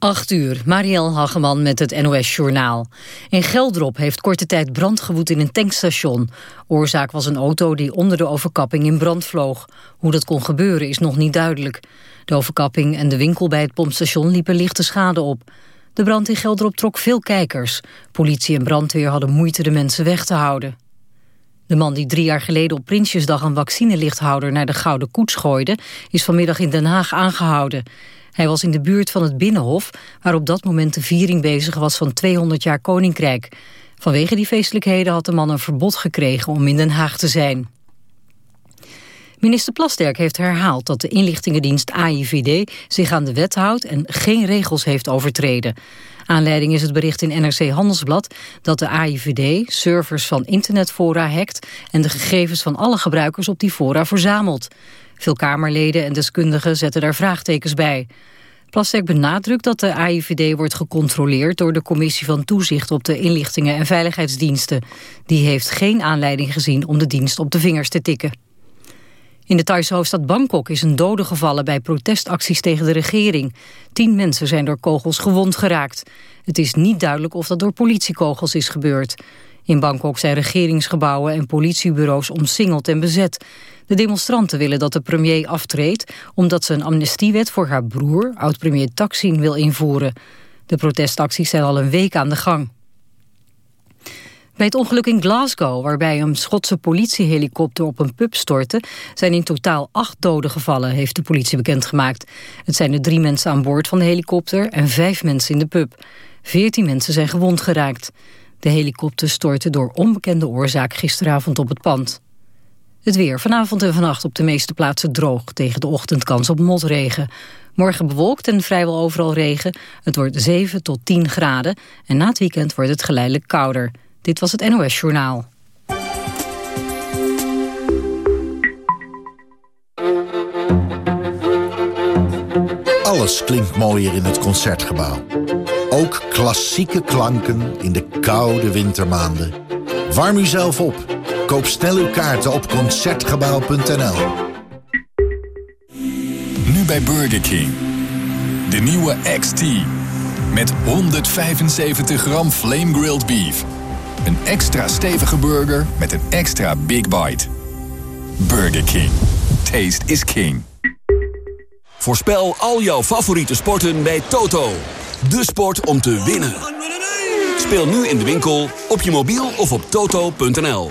8 uur, Marielle Hageman met het NOS Journaal. In Geldrop heeft korte tijd brand gewoed in een tankstation. Oorzaak was een auto die onder de overkapping in brand vloog. Hoe dat kon gebeuren is nog niet duidelijk. De overkapping en de winkel bij het pompstation liepen lichte schade op. De brand in Geldrop trok veel kijkers. Politie en brandweer hadden moeite de mensen weg te houden. De man die drie jaar geleden op Prinsjesdag een vaccinelichthouder naar de Gouden Koets gooide... is vanmiddag in Den Haag aangehouden. Hij was in de buurt van het Binnenhof... waar op dat moment de viering bezig was van 200 jaar Koninkrijk. Vanwege die feestelijkheden had de man een verbod gekregen om in Den Haag te zijn. Minister Plasterk heeft herhaald dat de inlichtingendienst AIVD zich aan de wet houdt en geen regels heeft overtreden. Aanleiding is het bericht in NRC Handelsblad dat de AIVD servers van internetfora hackt en de gegevens van alle gebruikers op die fora verzamelt. Veel Kamerleden en deskundigen zetten daar vraagtekens bij. Plasterk benadrukt dat de AIVD wordt gecontroleerd door de Commissie van Toezicht op de Inlichtingen en Veiligheidsdiensten. Die heeft geen aanleiding gezien om de dienst op de vingers te tikken. In de Thaise hoofdstad Bangkok is een dode gevallen bij protestacties tegen de regering. Tien mensen zijn door kogels gewond geraakt. Het is niet duidelijk of dat door politiekogels is gebeurd. In Bangkok zijn regeringsgebouwen en politiebureaus omsingeld en bezet. De demonstranten willen dat de premier aftreedt... omdat ze een amnestiewet voor haar broer, oud-premier Taksin, wil invoeren. De protestacties zijn al een week aan de gang. Bij het ongeluk in Glasgow, waarbij een Schotse politiehelikopter op een pub stortte, zijn in totaal acht doden gevallen, heeft de politie bekendgemaakt. Het zijn er drie mensen aan boord van de helikopter en vijf mensen in de pub. Veertien mensen zijn gewond geraakt. De helikopter stortte door onbekende oorzaak gisteravond op het pand. Het weer vanavond en vannacht op de meeste plaatsen droog. Tegen de ochtend kans op motregen. Morgen bewolkt en vrijwel overal regen. Het wordt 7 tot 10 graden. En na het weekend wordt het geleidelijk kouder. Dit was het NOS Journaal. Alles klinkt mooier in het Concertgebouw. Ook klassieke klanken in de koude wintermaanden. Warm u zelf op. Koop snel uw kaarten op Concertgebouw.nl. Nu bij Burger King. De nieuwe XT. Met 175 gram flame grilled beef. Een extra stevige burger met een extra big bite. Burger King. Taste is king. Voorspel al jouw favoriete sporten bij Toto. De sport om te winnen. Speel nu in de winkel, op je mobiel of op toto.nl.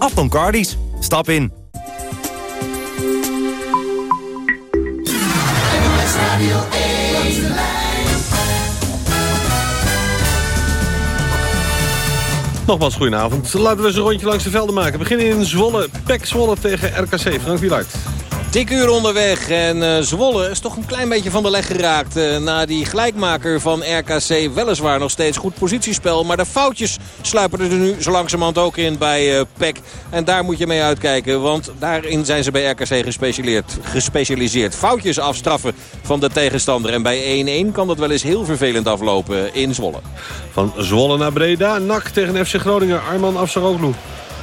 Atlon Cardies. Stap in. Nogmaals, goedenavond. Laten we eens een rondje langs de velden maken. We beginnen in Zwolle. Pek Zwolle tegen RKC. Frank Wielaert. Dik uur onderweg en uh, Zwolle is toch een klein beetje van de leg geraakt. Uh, na die gelijkmaker van RKC weliswaar nog steeds goed positiespel. Maar de foutjes sluipen er nu zo langzamerhand ook in bij uh, PEC. En daar moet je mee uitkijken, want daarin zijn ze bij RKC gespecialiseerd. gespecialiseerd. Foutjes afstraffen van de tegenstander. En bij 1-1 kan dat wel eens heel vervelend aflopen in Zwolle. Van Zwolle naar Breda, NAC tegen FC Groningen, Arman Afsaroglu.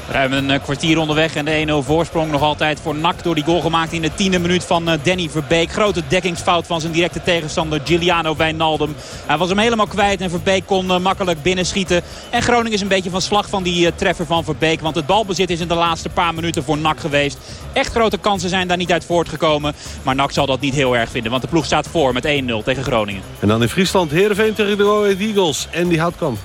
Ruim een eh, kwartier onderweg en de 1-0 voorsprong nog altijd voor NAC. Door die goal gemaakt in de tiende minuut van eh, Danny Verbeek. Grote dekkingsfout van zijn directe tegenstander Giuliano Wijnaldum. Hij was hem helemaal kwijt en Verbeek kon eh, makkelijk binnenschieten. En Groningen is een beetje van slag van die treffer van Verbeek. Want het balbezit is in de laatste paar minuten voor NAC geweest. Echt grote kansen zijn daar niet uit voortgekomen. Maar NAC zal dat niet heel erg vinden. Want de ploeg staat voor met 1-0 tegen Groningen. En dan in Friesland Heerenveen tegen de Go Eagles. En die Houtkamp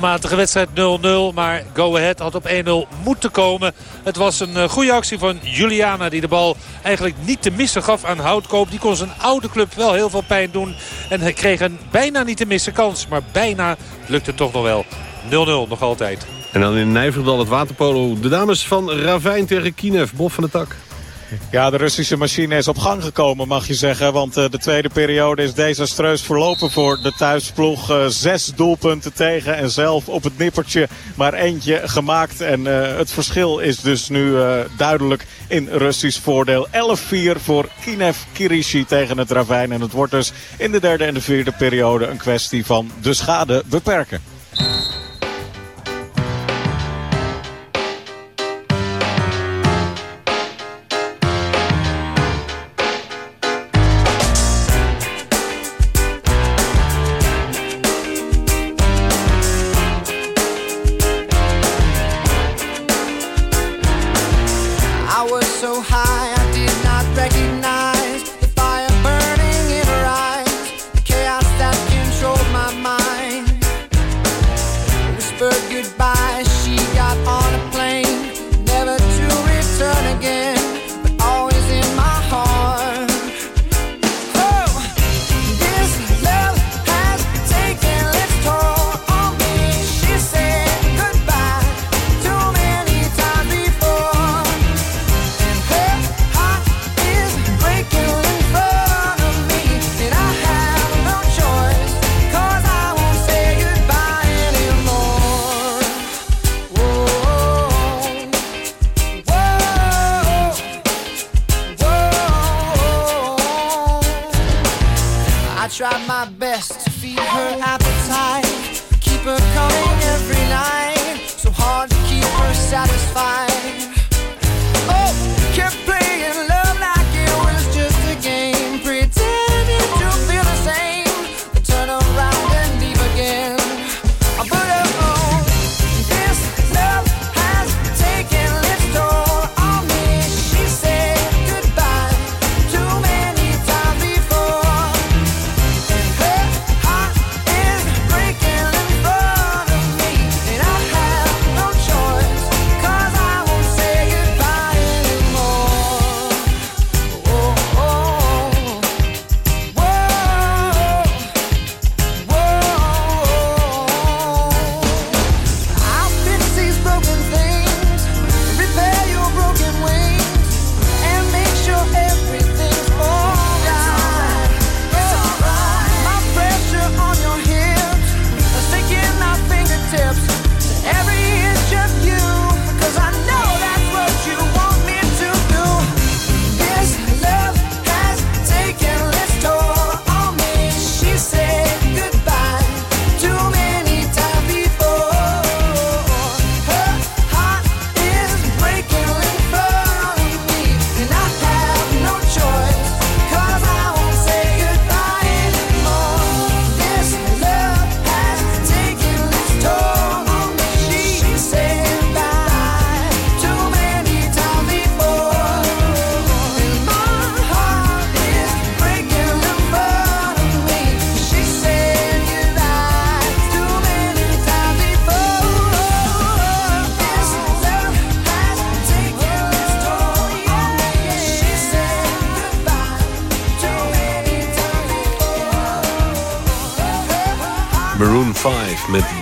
matige wedstrijd 0-0. Maar Go Ahead had op 1-0 moeten komen. Het was een eh, goede actie van Juliana die de bal eigenlijk niet te missen gaf aan Houtkoop. Die kon zijn oude club wel heel veel pijn doen. En hij kreeg een bijna niet te missen kans. Maar bijna lukte het toch nog wel. 0-0 nog altijd. En dan in Nijverdal het waterpolo. De dames van Ravijn tegen Kinev. Bob van de Tak. Ja, de Russische machine is op gang gekomen, mag je zeggen. Want uh, de tweede periode is desastreus verlopen voor de thuisploeg. Uh, zes doelpunten tegen en zelf op het nippertje maar eentje gemaakt. En uh, het verschil is dus nu duidelijk in Russisch voordeel. 11-4 voor Kinev Kirishi tegen het Ravijn. En het wordt dus in de derde en de vierde periode een kwestie van de schade beperken.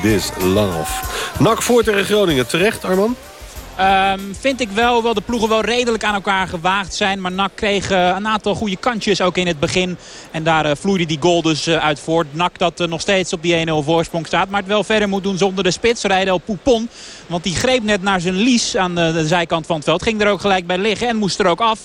This Love. Nak voor tegen Groningen. Terecht, Arman? Um, vind ik wel, hoewel de ploegen wel redelijk aan elkaar gewaagd zijn. Maar NAC kreeg uh, een aantal goede kantjes ook in het begin. En daar uh, vloeide die goal dus uh, uit voort. NAC dat nog steeds op die 1-0 voorsprong staat. Maar het wel verder moet doen zonder de spits. Rijdel Poupon. Want die greep net naar zijn lies aan de zijkant van het veld. Ging er ook gelijk bij liggen en moest er ook af.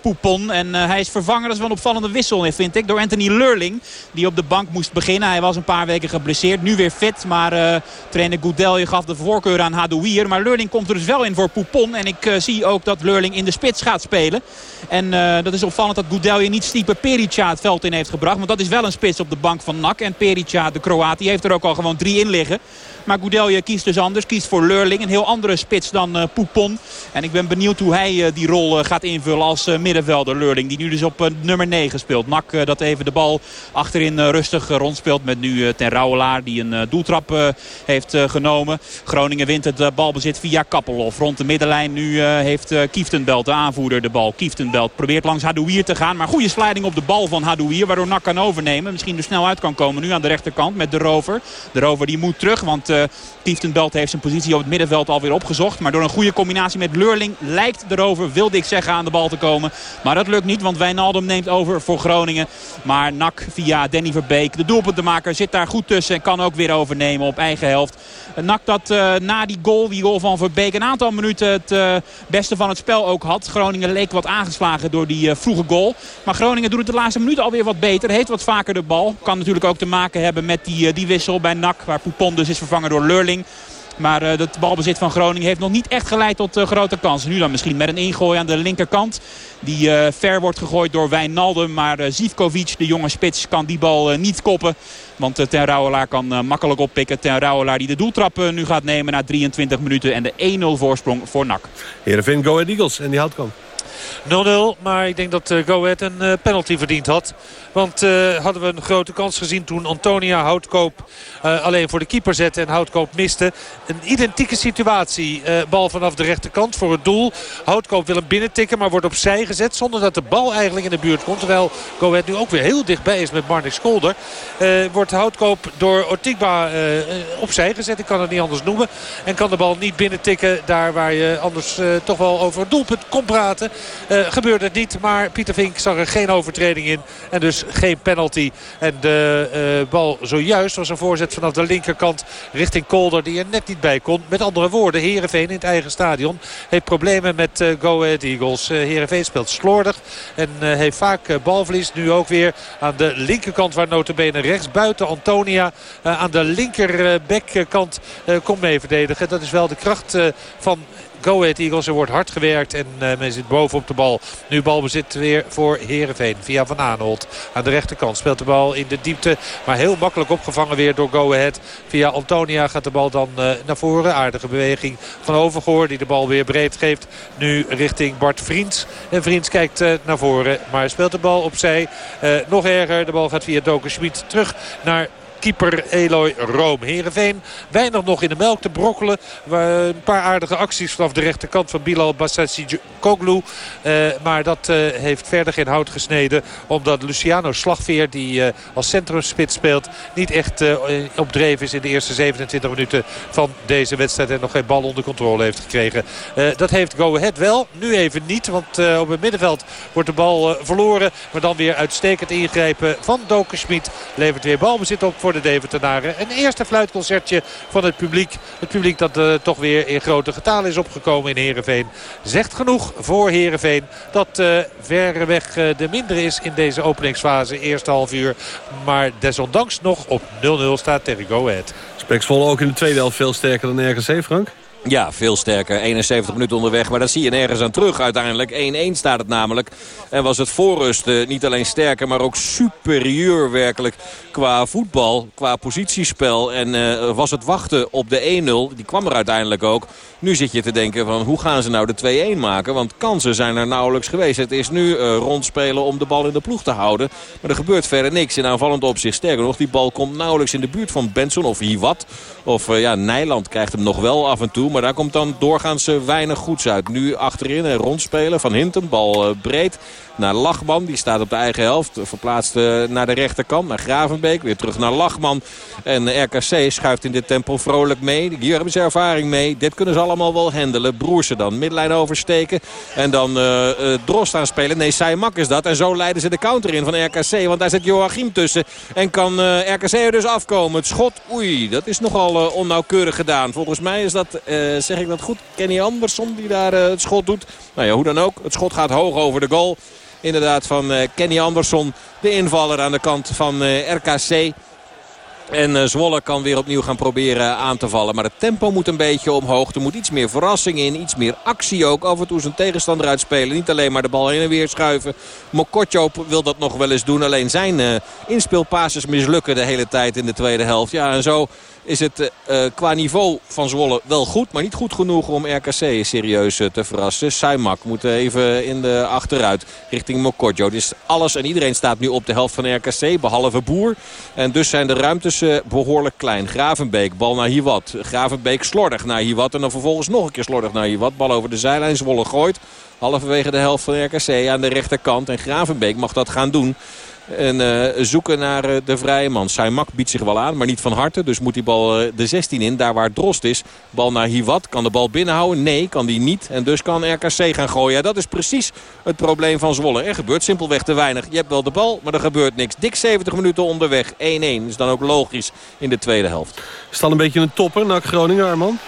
Poupon. En uh, hij is vervangen, dat is wel een opvallende wissel vind ik, door Anthony Lurling. Die op de bank moest beginnen. Hij was een paar weken geblesseerd, nu weer fit. Maar uh, trainer Goudelje gaf de voorkeur aan Hadouier. Maar Lurling komt er dus wel in voor Poupon. En ik zie ook dat Lurling in de spits gaat spelen. En dat is opvallend dat Goudelje niet Stipe Perica het veld in heeft gebracht. Want dat is wel een spits op de bank van NAC. En Perica, de Kroaat, die heeft er ook al gewoon drie in liggen. Maar Goudelje kiest dus anders. Kiest voor Lurling. Een heel andere spits dan uh, Poupon. En ik ben benieuwd hoe hij uh, die rol uh, gaat invullen als middenvelder Lurling. Die nu dus op nummer 9 speelt. Nak dat even de bal achterin rustig rondspeelt. Met nu ten Rauwelaar die een doeltrap heeft genomen. Groningen wint het balbezit via Kappelhof. Rond de middenlijn nu heeft Kieftenbelt, de aanvoerder, de bal. Kieftenbelt probeert langs Hadouier te gaan. Maar goede sliding op de bal van Hadouier. Waardoor Nak kan overnemen. Misschien er snel uit kan komen nu aan de rechterkant met de rover. De rover die moet terug. Want uh, Kieftenbelt heeft zijn positie op het middenveld alweer opgezocht. Maar door een goede combinatie met Leurling lijkt erover, wilde ik zeggen, aan de bal te komen. Maar dat lukt niet, want Wijnaldum neemt over voor Groningen. Maar Nak via Danny Verbeek, de doelpuntenmaker, zit daar goed tussen. En kan ook weer overnemen op eigen helft. Nak dat uh, na die goal, die goal van Verbeek, een aantal minuten het beste van het spel ook had. Groningen leek wat aangeslagen door die vroege goal. Maar Groningen doet het de laatste minuten alweer wat beter. Heeft wat vaker de bal. Kan natuurlijk ook te maken hebben met die, die wissel bij Nak. Waar Poupon dus is vervangen door Leurling. Maar het balbezit van Groningen heeft nog niet echt geleid tot uh, grote kansen. Nu dan misschien met een ingooi aan de linkerkant. Die uh, ver wordt gegooid door Wijnaldum. Maar Zivkovic, de jonge spits, kan die bal niet koppen. Want Ten Rouwelaar kan makkelijk oppikken. Ten Rouwelaar die de doeltrap nu gaat nemen na 23 minuten. En de 1-0 voorsprong voor NAC. Heerenveen Go Ahead Eagles en die houdt kan. 0-0, maar ik denk dat Go Ahead een penalty verdiend had. Want uh, hadden we een grote kans gezien toen Antonia Houtkoop alleen voor de keeper zette en Houtkoop miste. Een identieke situatie. Bal vanaf de rechterkant voor het doel. Houtkoop wil hem binnentikken, maar wordt opzij gezet zonder dat de bal eigenlijk in de buurt komt. Terwijl Go nu ook weer heel dichtbij is met Marnik Skolder. wordt Houtkoop door Ortigba opzij gezet. Ik kan het niet anders noemen. En kan de bal niet binnentikken daar waar je anders toch wel over het doelpunt kon praten. Gebeurde het niet, maar Pieter Vink zag er geen overtreding in. En dus geen penalty. En de uh, bal zojuist was een voorzet vanaf de linkerkant richting Kolder die er net niet bij kon. Met andere woorden, Heerenveen in het eigen stadion heeft problemen met uh, Go Ahead Eagles. Heerenveen speelt slordig en heeft vaak balverlies. Nu ook weer aan de linkerkant waar notabene rechts buiten Antonia aan de linkerbackkant komt mee verdedigen. Dat is wel de kracht van Go Ahead Eagles. Er wordt hard gewerkt en uh, men zit bovenop de bal. Nu balbezit weer voor Herenveen via Van Aanholt. Aan de rechterkant speelt de bal in de diepte. Maar heel makkelijk opgevangen weer door Go Ahead. Via Antonia gaat de bal dan uh, naar voren. Aardige beweging van Overgoor die de bal weer breed geeft. Nu richting Bart Vriends. En Vriends kijkt uh, naar voren. Maar speelt de bal opzij. nog erger. De bal gaat via Doken Schmid terug naar keeper Eloy Room. Heerenveen weinig nog in de melk te brokkelen. Een paar aardige acties vanaf de rechterkant van Bilal Bassassi Koglu. Uh, maar dat uh, heeft verder geen hout gesneden. Omdat Luciano Slagveer, die uh, als centrumspits speelt... niet echt op dreef is in de eerste 27 minuten van deze wedstrijd. En nog geen bal onder controle heeft gekregen. dat heeft Go Ahead wel. Nu even niet, want op het middenveld wordt de bal verloren. Maar dan weer uitstekend ingrijpen van Doken Schmid. Levert weer balbezit op voor de Deventenaren. Een eerste fluitconcertje van het publiek. Het publiek dat uh, toch weer in grote getalen is opgekomen in Heerenveen. Zegt genoeg voor Heerenveen dat uh, verreweg uh, de mindere is in deze openingsfase. Eerste half uur. Maar desondanks nog op 0-0 staat tegen Go Ahead. Speksvol ook in de tweede helft veel sterker dan RGC, Frank? Ja, veel sterker. 71 minuten onderweg. Maar dat zie je nergens aan terug uiteindelijk. 1-1 staat het namelijk. En was het voorrust niet alleen sterker, maar ook superieur werkelijk qua voetbal, qua positiespel. En uh, was het wachten op de 1-0. Die kwam er uiteindelijk ook. Nu zit je te denken van hoe gaan ze nou de 2-1 maken? Want kansen zijn er nauwelijks geweest. Het is nu uh, rondspelen om de bal in de ploeg te houden. Maar er gebeurt verder niks in aanvallend opzicht. Sterker nog, die bal komt nauwelijks in de buurt van Benson of Hiwat. Of uh, ja, Nijland krijgt hem nog wel af en toe. Maar daar komt dan doorgaans weinig goeds uit. Nu achterin en rondspelen van Hinten. Bal breed naar Lachman. Die staat op de eigen helft. Verplaatst naar de rechterkant, naar Gravenbeek. Weer terug naar Lachman. En RKC schuift in dit tempo vrolijk mee. Hier hebben ze ervaring mee. Dit kunnen ze allemaal wel handelen. Broersen dan middenlijn oversteken. En dan uh, uh, Drost aanspelen. Nee, Saimak is dat. En zo leiden ze de counter in van RKC. Want daar zit Joachim tussen. En kan uh, RKC er dus afkomen. Het schot, oei, dat is nogal onnauwkeurig gedaan. Volgens mij is dat, zeg ik dat goed, Kenny Anderson die daar het schot doet. Nou ja, hoe dan ook. Het schot gaat hoog over de goal inderdaad van Kenny Anderson. De invaller aan de kant van RKC. En uh, Zwolle kan weer opnieuw gaan proberen aan te vallen. Maar het tempo moet een beetje omhoog. Er moet iets meer verrassing in. Iets meer actie ook. Af en toe zijn tegenstander uitspelen. Niet alleen maar de bal heen en weer schuiven. Mokotjo wil dat nog wel eens doen. Alleen zijn uh, mislukken de hele tijd in de tweede helft. Ja, en zo is het uh, qua niveau van Zwolle wel goed. Maar niet goed genoeg om RKC serieus uh, te verrassen. Saimak moet even in de achteruit richting Mokotjo. Dus alles en iedereen staat nu op de helft van RKC. Behalve Boer. En dus zijn de ruimtes behoorlijk klein. Gravenbeek, bal naar Hiwat. Gravenbeek slordig naar Hiwat. En dan vervolgens nog een keer slordig naar Hiwat. Bal over de zijlijn. Zwolle gooit. Halverwege de helft van RKC aan de rechterkant. En Gravenbeek mag dat gaan doen. En uh, zoeken naar uh, de vrije man. Saimak biedt zich wel aan, maar niet van harte. Dus moet die bal uh, de 16 in, daar waar Drost is. Bal naar Hiwat. Kan de bal binnenhouden? Nee, kan die niet. En dus kan RKC gaan gooien. Ja, dat is precies het probleem van Zwolle. Er gebeurt simpelweg te weinig. Je hebt wel de bal, maar er gebeurt niks. Dik 70 minuten onderweg. 1-1. Is dan ook logisch in de tweede helft. Is dan een beetje een topper, naar Groningen, Arman?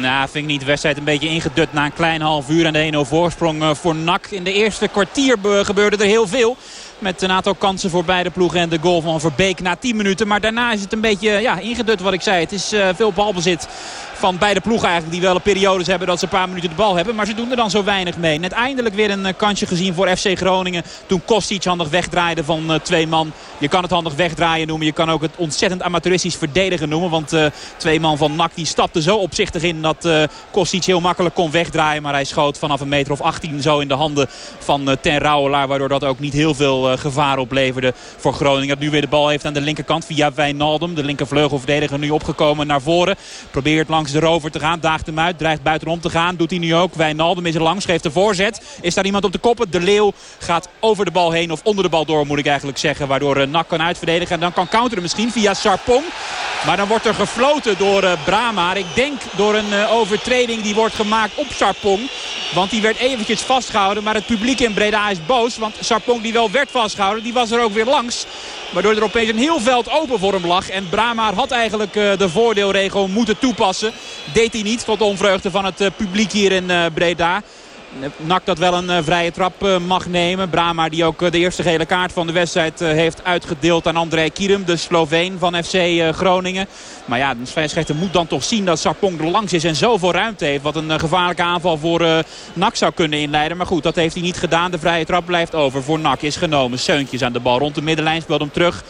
Nou, vind ik niet. De wedstrijd een beetje ingedut na een klein half uur. En de 1-0 voorsprong voor NAC. In de eerste kwartier gebeurde er heel veel. Met een aantal kansen voor beide ploegen en de goal van Verbeek na 10 minuten. Maar daarna is het een beetje ja, ingedut wat ik zei. Het is uh, veel balbezit van beide ploegen eigenlijk. Die wel een periodes hebben dat ze een paar minuten de bal hebben. Maar ze doen er dan zo weinig mee. Net eindelijk weer een kansje gezien voor FC Groningen. Toen Kostic handig wegdraaide van uh, twee man. Je kan het handig wegdraaien noemen. Je kan ook het ontzettend amateuristisch verdedigen noemen. Want twee man van NAC die stapte zo opzichtig in dat uh, Kostic heel makkelijk kon wegdraaien. Maar hij schoot vanaf een meter of 18 zo in de handen van Ten Rouwelaar. Waardoor dat ook niet heel veel gevaar opleverde voor Groningen. Dat nu weer de bal heeft aan de linkerkant via Wijnaldum. De linkervleugelverdediger nu opgekomen naar voren. Probeert langs de rover te gaan. Daagt hem uit. Dreigt buitenom te gaan. Doet hij nu ook. Wijnaldum is er langs. Geeft de voorzet. Is daar iemand op de koppen? De Leeuw gaat over de bal heen. Of onder de bal door moet ik eigenlijk zeggen. Waardoor uh, Nak kan uitverdedigen. En dan kan counteren misschien via Sarpong. Maar dan wordt er gefloten door uh, Brahma. Ik denk door een overtreding die wordt gemaakt op Sarpong. Want die werd eventjes vastgehouden. Maar het publiek in Breda is boos. Want Sarpong die wel werd vastgehouden. Die was er ook weer langs. Waardoor er opeens een heel veld open voor hem lag. En Brahma had eigenlijk uh, de voordeelregel moeten toepassen. Deed hij niet tot onvreugde van het uh, publiek hier in uh, Breda. Nak dat wel een uh, vrije trap uh, mag nemen. Brahma die ook uh, de eerste gele kaart van de wedstrijd heeft uitgedeeld aan André Kierum. De Sloveen van FC Groningen. Maar ja, de scheidsrechter moet dan toch zien dat Sarpong er langs is en zoveel ruimte heeft. Wat een gevaarlijke aanval voor Nak zou kunnen inleiden. Maar goed, dat heeft hij niet gedaan. De vrije trap blijft over voor Nak. Is genomen. Seuntjes aan de bal rond de middenlijn. Speelt hem terug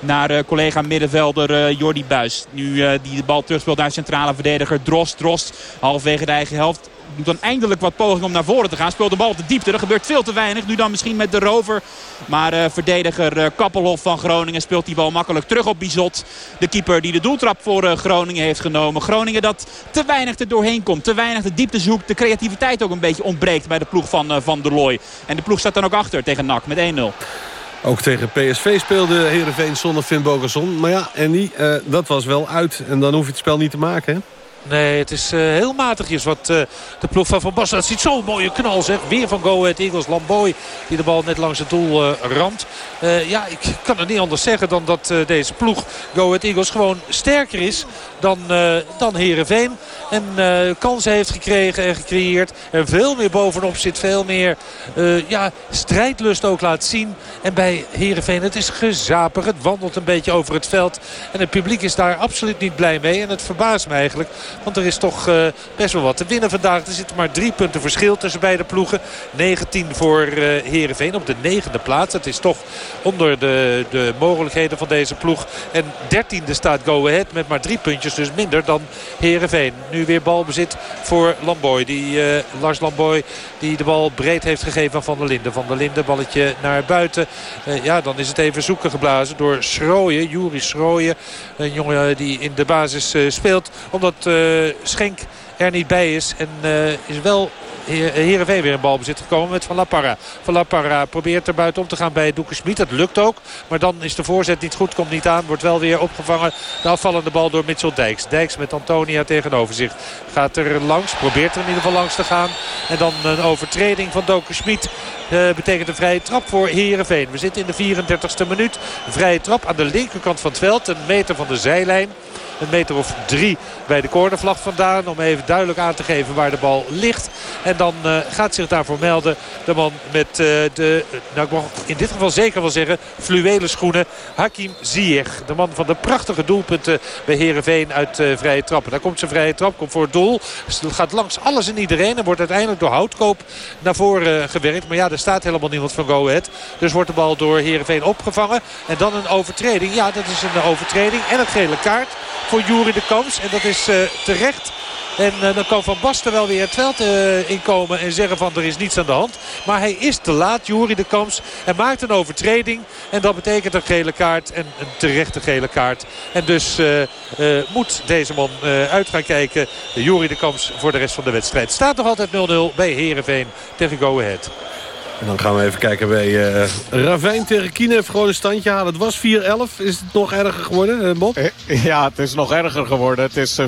naar collega middenvelder uh, Jordi Buis. Nu die de bal terugspeelt naar centrale verdediger Drost. Drost halverwege de eigen helft doet dan eindelijk wat poging om naar voren te gaan. Speelt de bal op de diepte. Er gebeurt veel te weinig. Nu dan misschien met de rover. Maar uh, verdediger uh, Kappelhof van Groningen speelt die bal makkelijk terug op Bizot. De keeper die de doeltrap voor uh, Groningen heeft genomen. Groningen dat te weinig er doorheen komt. Te weinig de diepte zoekt. De creativiteit ook een beetje ontbreekt bij de ploeg van Van der Looy. En de ploeg staat dan ook achter tegen NAC met 1-0. Ook tegen PSV speelde Heerenveen zonder Finn Bogerson. Maar ja, en die, dat was wel uit. En dan hoef je het spel niet te maken, hè? Nee, het is uh, heel matigjes wat uh, de ploeg van Van Basten. Dat ziet zo'n mooie knal zeg. Weer van Go Ahead Eagles. Lamboy die de bal net langs het doel uh, ramt. ja, ik kan het niet anders zeggen dan dat deze ploeg Go Ahead Eagles gewoon sterker is dan, dan Heerenveen. En kansen heeft gekregen en gecreëerd. En veel meer bovenop zit. Veel meer ja, strijdlust ook laat zien. En bij Heerenveen het is gezapig. Het wandelt een beetje over het veld. En het publiek is daar absoluut niet blij mee. En het verbaast me eigenlijk want er is toch uh, best wel wat te winnen vandaag. Er zitten maar drie punten verschil tussen beide ploegen. 19 voor uh, Heerenveen op de negende plaats. Het is toch onder de, de mogelijkheden van deze ploeg. En dertiende staat Go Ahead met maar drie puntjes. Dus minder dan Heerenveen. Nu weer balbezit voor Lamboy. Die, uh, Lars Lamboy die de bal breed heeft gegeven aan Van der Linden. Van der Linden balletje naar buiten. ja, dan is het even zoeken geblazen door Schrooien. Juri Schrooien. Een jongen die in de basis speelt. Omdat Schenk er niet bij is. En is wel Heerenveen weer in balbezit gekomen met Van La Parra. Van La Parra probeert er buitenom te gaan bij Doeke Smit. Dat lukt ook. Maar dan is de voorzet niet goed. Komt niet aan. Wordt wel weer opgevangen. De afvallende bal door Mitchell Dijks. Dijks met Antonia tegenover zich. Gaat er langs. Probeert er in ieder geval langs te gaan. En dan een overtreding van Doke Smit. Uh, betekent een vrije trap voor Heerenveen. We zitten in de 34ste minuut. Vrije trap aan de linkerkant van het veld. Een meter van de zijlijn een meter of drie bij de cornervlag vandaan. Om even duidelijk aan te geven waar de bal ligt. En dan uh, gaat zich daarvoor melden de man met uh, de, nou ik mag in dit geval zeker wel zeggen, fluwelen schoenen. Hakim Ziyech. De man van de prachtige doelpunten bij Herenveen uit vrije trappen. Daar komt zijn vrije trap, komt voor het doel. Gaat langs alles en iedereen. En wordt uiteindelijk door Houtkoop naar voren gewerkt. Maar ja, er staat helemaal niemand van Go Ahead. Dus wordt de bal door Herenveen opgevangen. En dan een overtreding. Ja, dat is een overtreding. En een gele kaart voor Jury de Kams. En dat is uh, terecht. En uh, dan kan Van Basten wel weer het veld uh, inkomen en zeggen van er is niets aan de hand. Maar hij is te laat, Jury de Kams. En maakt een overtreding. En dat betekent een gele kaart en een terechte gele kaart. En dus moet deze man uit gaan kijken. Jury de Kams voor de rest van de wedstrijd. Staat nog altijd 0-0 bij Heerenveen tegen Go Ahead. En dan gaan we even kijken bij uh, Ravijn tegen Kiev. Gewoon een standje halen. Het was 4-11. Is het nog erger geworden, Bob? Ja, het is nog erger geworden. Het is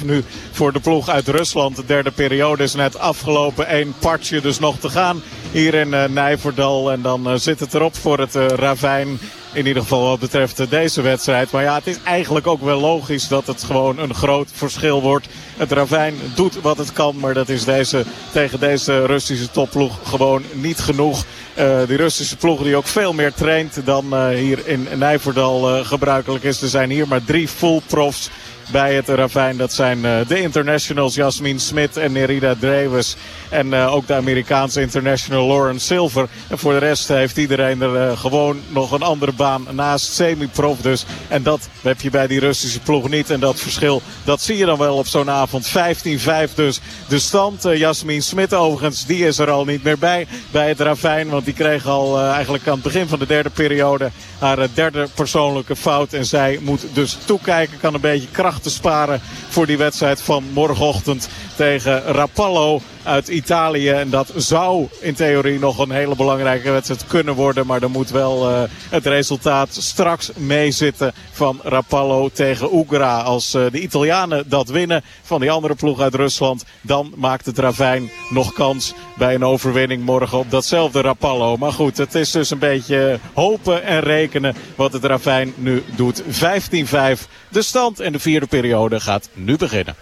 15-5 nu voor de ploeg uit Rusland. De derde periode is net afgelopen. Eén partje dus nog te gaan hier in Nijverdal. En dan zit het erop voor het Ravijn. In ieder geval wat betreft deze wedstrijd. Maar ja, het is eigenlijk ook wel logisch dat het gewoon een groot verschil wordt. Het Ravijn doet wat het kan, maar dat is deze, tegen deze Russische topploeg gewoon niet genoeg. Uh, die Russische ploeg die ook veel meer traint dan uh, hier in Nijverdal uh, gebruikelijk is. Er zijn hier maar drie full profs bij het Ravijn. Dat zijn de internationals Jasmin Smit en Nerida Drewes. En uh, ook de Amerikaanse international Lawrence Silver. En voor de rest heeft iedereen er uh, gewoon nog een andere baan naast semi-prof dus. En dat heb je bij die Russische ploeg niet. En dat verschil, dat zie je dan wel op zo'n avond. 15-5 dus de stand. Jasmin Smit overigens, die is er al niet meer bij. Bij het Ravijn, want die kreeg al eigenlijk aan het begin van de derde periode haar derde persoonlijke fout. En zij moet dus toekijken, kan een beetje krachten sparen voor die wedstrijd van morgenochtend tegen Rapallo uit Italië. En dat zou in theorie nog een hele belangrijke wedstrijd kunnen worden. Maar dan moet wel uh, het resultaat straks meezitten van Rapallo tegen Ugra. Als uh, de Italianen dat winnen van die andere ploeg uit Rusland. Dan maakt het Ravijn nog kans bij een overwinning morgen op datzelfde Rapallo. Maar goed, het is dus een beetje hopen en rekenen wat het Ravijn nu doet. 15-5 de stand en de vierde periode gaat nu beginnen.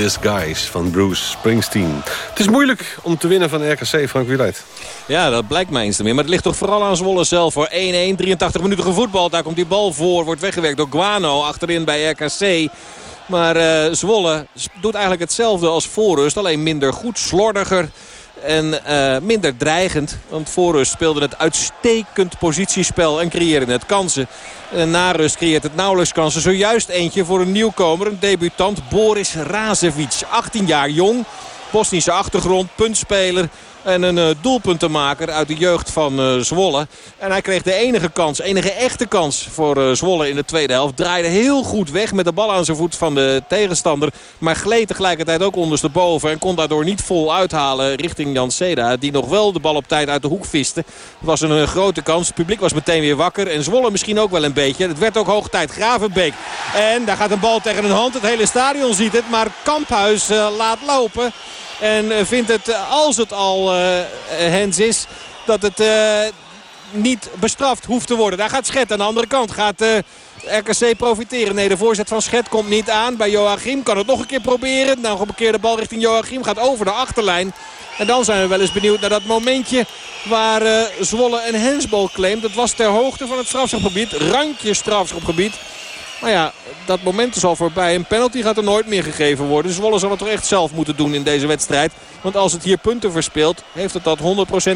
Disguise van Bruce Springsteen. Het is moeilijk om te winnen van RKC, Frank Wieluid. Ja, dat blijkt mij eens te meer. Maar het ligt toch vooral aan Zwolle zelf voor 1-1. 83 minuten gevoetbald. Daar komt die bal voor. Wordt weggewerkt door Guano achterin bij RKC. Maar uh, Zwolle doet eigenlijk hetzelfde als voorrust. Alleen minder goed, slordiger en uh, minder dreigend. Want voorrust speelde het uitstekend positiespel en creëerde het kansen. En na rust creëert het nauwelijks kansen. Zojuist eentje voor een nieuwkomer, een debutant Boris Razevic. 18 jaar jong, Bosnische achtergrond, puntspeler. En een uh, doelpuntenmaker uit de jeugd van uh, Zwolle. En hij kreeg de enige kans, enige echte kans voor uh, Zwolle in de tweede helft. Draaide heel goed weg met de bal aan zijn voet van de tegenstander. Maar gleed tegelijkertijd ook ondersteboven. En kon daardoor niet vol uithalen richting Jan Seda. Die nog wel de bal op tijd uit de hoek viste. Het was een grote kans. Het publiek was meteen weer wakker. En Zwolle misschien ook wel een beetje. Het werd ook hoog tijd. Gravenbeek. En daar gaat een bal tegen een hand. Het hele stadion ziet het. Maar Kamphuis laat lopen. En vindt het, als het al uh, Hens is, dat het niet bestraft hoeft te worden. Daar gaat Schet aan de andere kant. Gaat RKC profiteren. Nee, de voorzet van Schet komt niet aan. Bij Joachim kan het nog een keer proberen. Nou, een keer de bal richting Joachim. Gaat over de achterlijn. En dan zijn we wel eens benieuwd naar dat momentje waar Zwolle een hensbal claimt. Dat was ter hoogte van het strafschopgebied. Randje strafschopgebied. Maar ja, dat moment is al voorbij. Een penalty gaat er nooit meer gegeven worden. Zwolle zal het toch echt zelf moeten doen in deze wedstrijd. Want als het hier punten verspeelt, heeft het dat 100%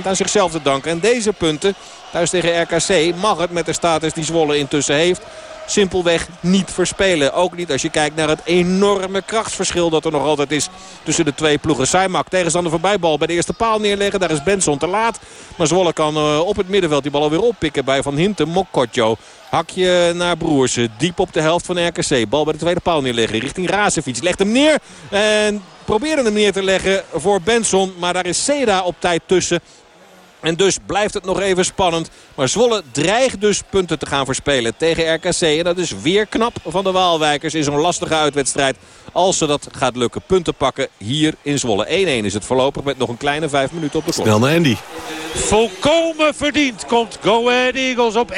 aan zichzelf te danken. En deze punten, thuis tegen RKC, mag het met de status die Zwolle intussen heeft simpelweg niet verspelen. Ook niet als je kijkt naar het enorme krachtsverschil dat er nog altijd is tussen de twee ploegen. Saimak tegenstander voorbij bal bij de eerste paal neerleggen. Daar is Benson te laat. Maar Zwolle kan uh, op het middenveld die bal alweer oppikken bij Van Hinten. Mokotjo. Hakje naar Broersen. Diep op de helft van RKC. Bal bij de tweede paal neerleggen richting Razevic. Legt hem neer en probeerde hem neer te leggen voor Benson. Maar daar is Seda op tijd tussen. En dus blijft het nog even spannend. Maar Zwolle dreigt dus punten te gaan verspelen tegen RKC. En dat is weer knap van de Waalwijkers in zo'n lastige uitwedstrijd. Als ze dat gaat lukken. Punten pakken hier in Zwolle. 1-1 is het voorlopig met nog een kleine 5 minuten op de klok. Snel naar Andy. Volkomen verdiend komt Go Ahead Eagles op 1-0.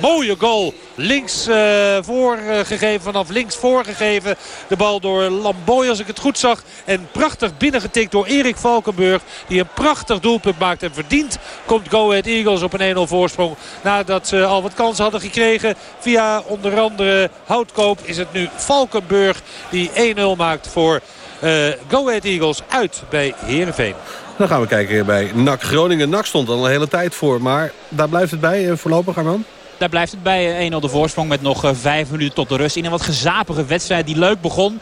Mooie goal. Links uh, voorgegeven, vanaf links voorgegeven. De bal door Lamboy als ik het goed zag. En prachtig binnengetikt door Erik Valkenburg. Die een prachtig doelpunt maakt. En verdiend komt Go Ahead Eagles op een 1-0 voorsprong. Nadat ze al wat kansen hadden gekregen. Via onder andere Houtkoop is het nu Valkenburg die 1-0 maakt voor uh, Go Ahead Eagles uit bij Heerenveen. Dan gaan we kijken bij NAC Groningen. NAC stond al een hele tijd voor, maar daar blijft het bij voorlopig, Arman? Daar blijft het bij 1-0 de voorsprong met nog 5 minuten tot de rust. In een wat gezapige wedstrijd die leuk begon.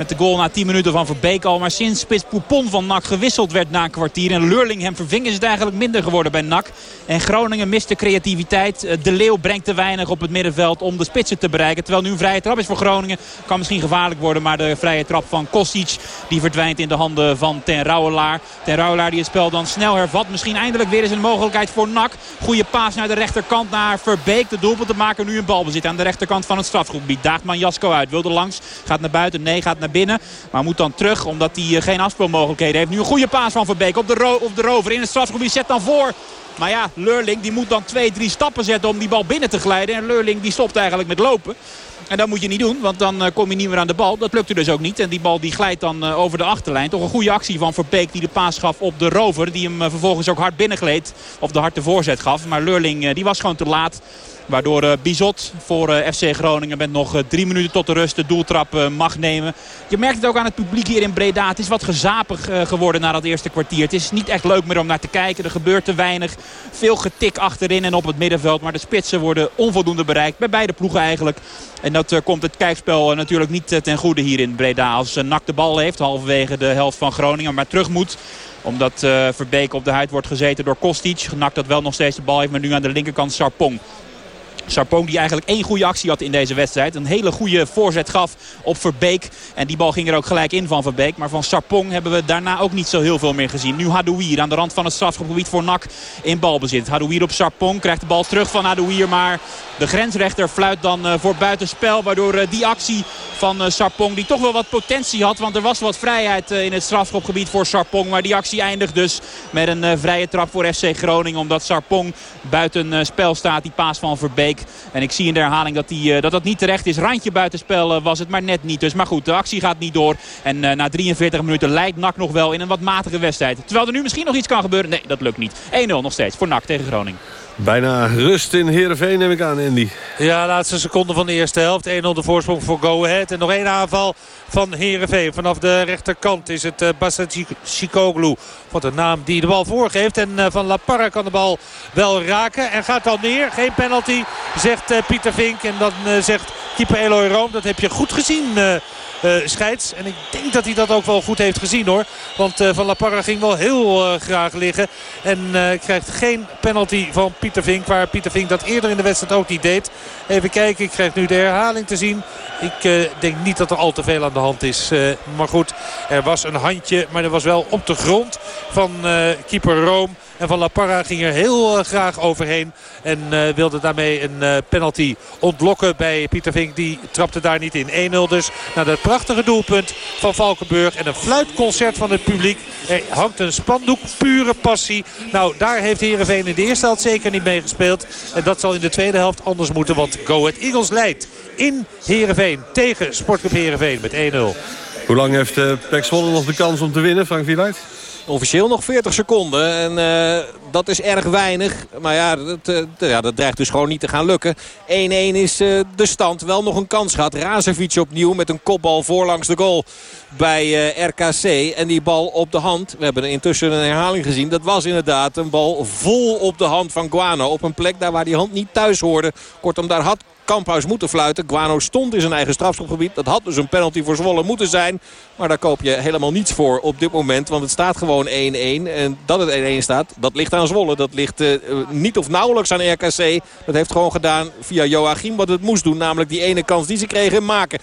Met de goal na 10 minuten van Verbeek al. Maar sinds Spits Poupon van NAC gewisseld werd na een kwartier. En Lurling hem verving is het eigenlijk minder geworden bij NAC. En Groningen mist de creativiteit. De Leeuw brengt te weinig op het middenveld om de spitsen te bereiken. Terwijl nu een vrije trap is voor Groningen. Kan misschien gevaarlijk worden. Maar de vrije trap van Kostic die verdwijnt in de handen van Ten Rouwelaar. Ten Rouwelaar die het spel dan snel hervat. Misschien eindelijk weer eens een mogelijkheid voor NAC. Goede paas naar de rechterkant naar Verbeek. De doelpunt te maken nu een balbezit aan de rechterkant van het strafgebied. Daagt Jasko uit. Wilde langs. Gaat naar buiten. Nee, gaat naar binnen. Maar moet dan terug omdat hij eh, geen afspeelmogelijkheden heeft. Nu een goede paas van Verbeek op de, de rover in het strafgebied. Zet dan voor. Maar ja, Leurling die moet dan twee, drie stappen zetten om die bal binnen te glijden. En Leurling die stopt eigenlijk met lopen. En dat moet je niet doen, want dan eh, kom je niet meer aan de bal. Dat lukte dus ook niet. En die bal die glijdt dan uh, over de achterlijn. Toch een goede actie van Verbeek die de paas gaf op de rover. Die hem vervolgens ook hard binnengleed. Of de harte voorzet gaf. Maar Leurling die was gewoon te laat. Waardoor uh, Bizot voor uh, FC Groningen met nog uh, drie minuten tot de rust de doeltrap mag nemen. Je merkt het ook aan het publiek hier in Breda. Het is wat gezapig geworden na dat eerste kwartier. Het is niet echt leuk meer om naar te kijken. Er gebeurt te weinig. Veel getik achterin en op het middenveld. Maar de spitsen worden onvoldoende bereikt. Bij beide ploegen eigenlijk. En dat komt het kijkspel natuurlijk niet ten goede hier in Breda. Als Nak de bal heeft halverwege de helft van Groningen. Maar terug moet omdat Verbeek op de huid wordt gezeten door Kostic. Genak dat wel nog steeds de bal heeft, maar nu aan de linkerkant Sarpong. Sarpong die eigenlijk één goede actie had in deze wedstrijd. Een hele goede voorzet gaf op Verbeek. En die bal ging er ook gelijk in van Verbeek. Maar van Sarpong hebben we daarna ook niet zo heel veel meer gezien. Nu Hadouier aan de rand van het strafgebied voor NAC in balbezit. Hadouier op Sarpong krijgt de bal terug van Hadouier. Maar de grensrechter fluit dan uh, voor buitenspel. Waardoor uh, die actie van uh, Sarpong die toch wel wat potentie had. Want er was wat vrijheid in het strafschopgebied voor Sarpong. Maar die actie eindigt dus met een vrije trap voor FC Groningen. Omdat Sarpong buiten spel staat. Die paas van Verbeek. En ik zie in de herhaling dat die, dat, dat niet terecht is. Randje buitenspel was het maar net niet. Dus maar goed, de actie gaat niet door. En na 43 minuten leidt NAC nog wel in een wat matige wedstrijd. Terwijl er nu misschien nog iets kan gebeuren. Nee, dat lukt niet. 1-0 nog steeds voor NAC tegen Groningen. Bijna rust in Heerenveen neem ik aan, Andy. Ja, laatste seconde van de eerste helft. 1-0 de voorsprong voor Go Ahead. En nog één aanval van Heerenveen. Vanaf de rechterkant is het uh, Bassa Chikoglu. Wat een naam die de bal voorgeeft. En uh, Van La Parra kan de bal wel raken. En gaat dan neer. Geen penalty, zegt uh, Pieter Vink. En dan zegt keeper Eloy Room. Dat heb je goed gezien, uh, scheids. En ik denk dat hij dat ook wel goed heeft gezien hoor. Want Van La Parra ging wel heel graag liggen. En krijgt geen penalty van Pieter Vink. Waar Pieter Vink dat eerder in de wedstrijd ook niet deed. Even kijken, ik krijg nu de herhaling te zien. Ik denk niet dat er al te veel aan de hand is. maar goed, er was een handje. Maar er was wel op de grond van keeper Room. En Van La Parra ging er heel uh, graag overheen. En uh, wilde daarmee een uh, penalty ontlokken bij Pieter Vink. Die trapte daar niet in. 1-0 dus naar dat prachtige doelpunt van Valkenburg. En een fluitconcert van het publiek. Er hangt een spandoek. Pure passie. Nou, daar heeft Heerenveen in de eerste helft zeker niet mee gespeeld. En dat zal in de tweede helft anders moeten. Want Go Ahead Eagles leidt in Heerenveen tegen Sportclub Heerenveen met 1-0. Hoe lang heeft uh, Pek nog de kans om te winnen, Frank Wieluid? Officieel nog 40 seconden. En uh, dat is erg weinig. Maar ja dat, uh, ja, dat dreigt dus gewoon niet te gaan lukken. 1-1 is uh, de stand. Wel nog een kans gehad. Razovic opnieuw met een kopbal voorlangs de goal bij RKC. En die bal op de hand. We hebben intussen een herhaling gezien. Dat was inderdaad een bal vol op de hand van Guano. Op een plek daar waar die hand niet thuis hoorde. Kortom, daar had Kamphuis moeten fluiten. Guano stond in zijn eigen strafschopgebied. Dat had dus een penalty voor Zwolle moeten zijn. Maar daar koop je helemaal niets voor op dit moment. Want het staat gewoon 1-1. En dat het 1-1 staat, dat ligt aan Zwolle. Dat ligt uh, niet of nauwelijks aan RKC. Dat heeft gewoon gedaan via Joachim wat het moest doen. Namelijk die ene kans die ze kregen maken.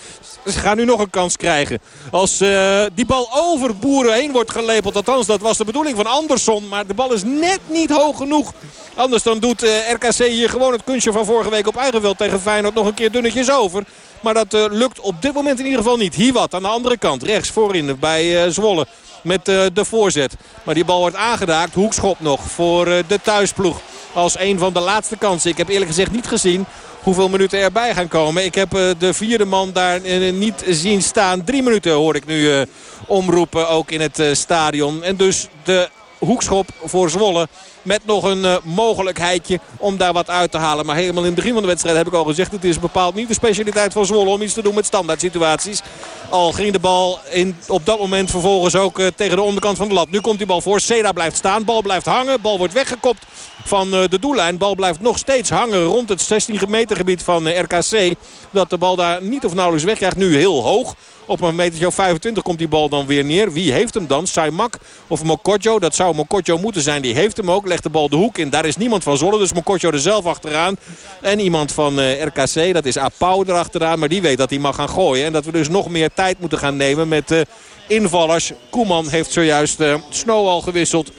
Ze gaan nu nog een kans krijgen. Als uh, die bal over Boeren heen wordt gelepeld. Althans, dat was de bedoeling van Andersson. Maar de bal is net niet hoog genoeg. Anders dan doet RKC hier gewoon het kunstje van vorige week op eigen veld tegen Feyenoord nog een keer dunnetjes over. Maar dat uh, lukt op dit moment in ieder geval niet. Hier wat aan de andere kant, rechts voorin bij uh, Zwolle met uh, de voorzet. Maar die bal wordt aangeraakt. Hoekschop nog voor de thuisploeg. Als een van de laatste kansen. Ik heb eerlijk gezegd niet gezien hoeveel minuten erbij gaan komen. Ik heb de vierde man daar niet zien staan. Drie minuten hoor ik nu omroepen ook in het stadion. En dus de hoekschop voor Zwolle. Met nog een uh, mogelijkheidje om daar wat uit te halen. Maar helemaal in het begin van de wedstrijd heb ik al gezegd... het is bepaald niet de specialiteit van Zwolle om iets te doen met standaard situaties. Al ging de bal in, op dat moment vervolgens ook uh, tegen de onderkant van de lat. Nu komt die bal voor. Seda blijft staan. Bal blijft hangen. Bal wordt weggekopt van uh, de doellijn. Bal blijft nog steeds hangen rond het 16 meter gebied van RKC. Dat de bal daar niet of nauwelijks wegkrijgt. Nu heel hoog. Op een metertje of 25 komt die bal dan weer neer. Wie heeft hem dan? Saimak of Mokotjo? Dat zou Mokotjo moeten zijn. Die heeft hem ook. De bal de hoek in. Daar is niemand van Zolle. Dus Mokotjo er zelf achteraan. En iemand van uh, RKC. Dat is Apau erachteraan. Maar die weet dat hij mag gaan gooien. En dat we dus nog meer tijd moeten gaan nemen met uh, invallers. Koeman heeft zojuist uh, Snow al gewisseld.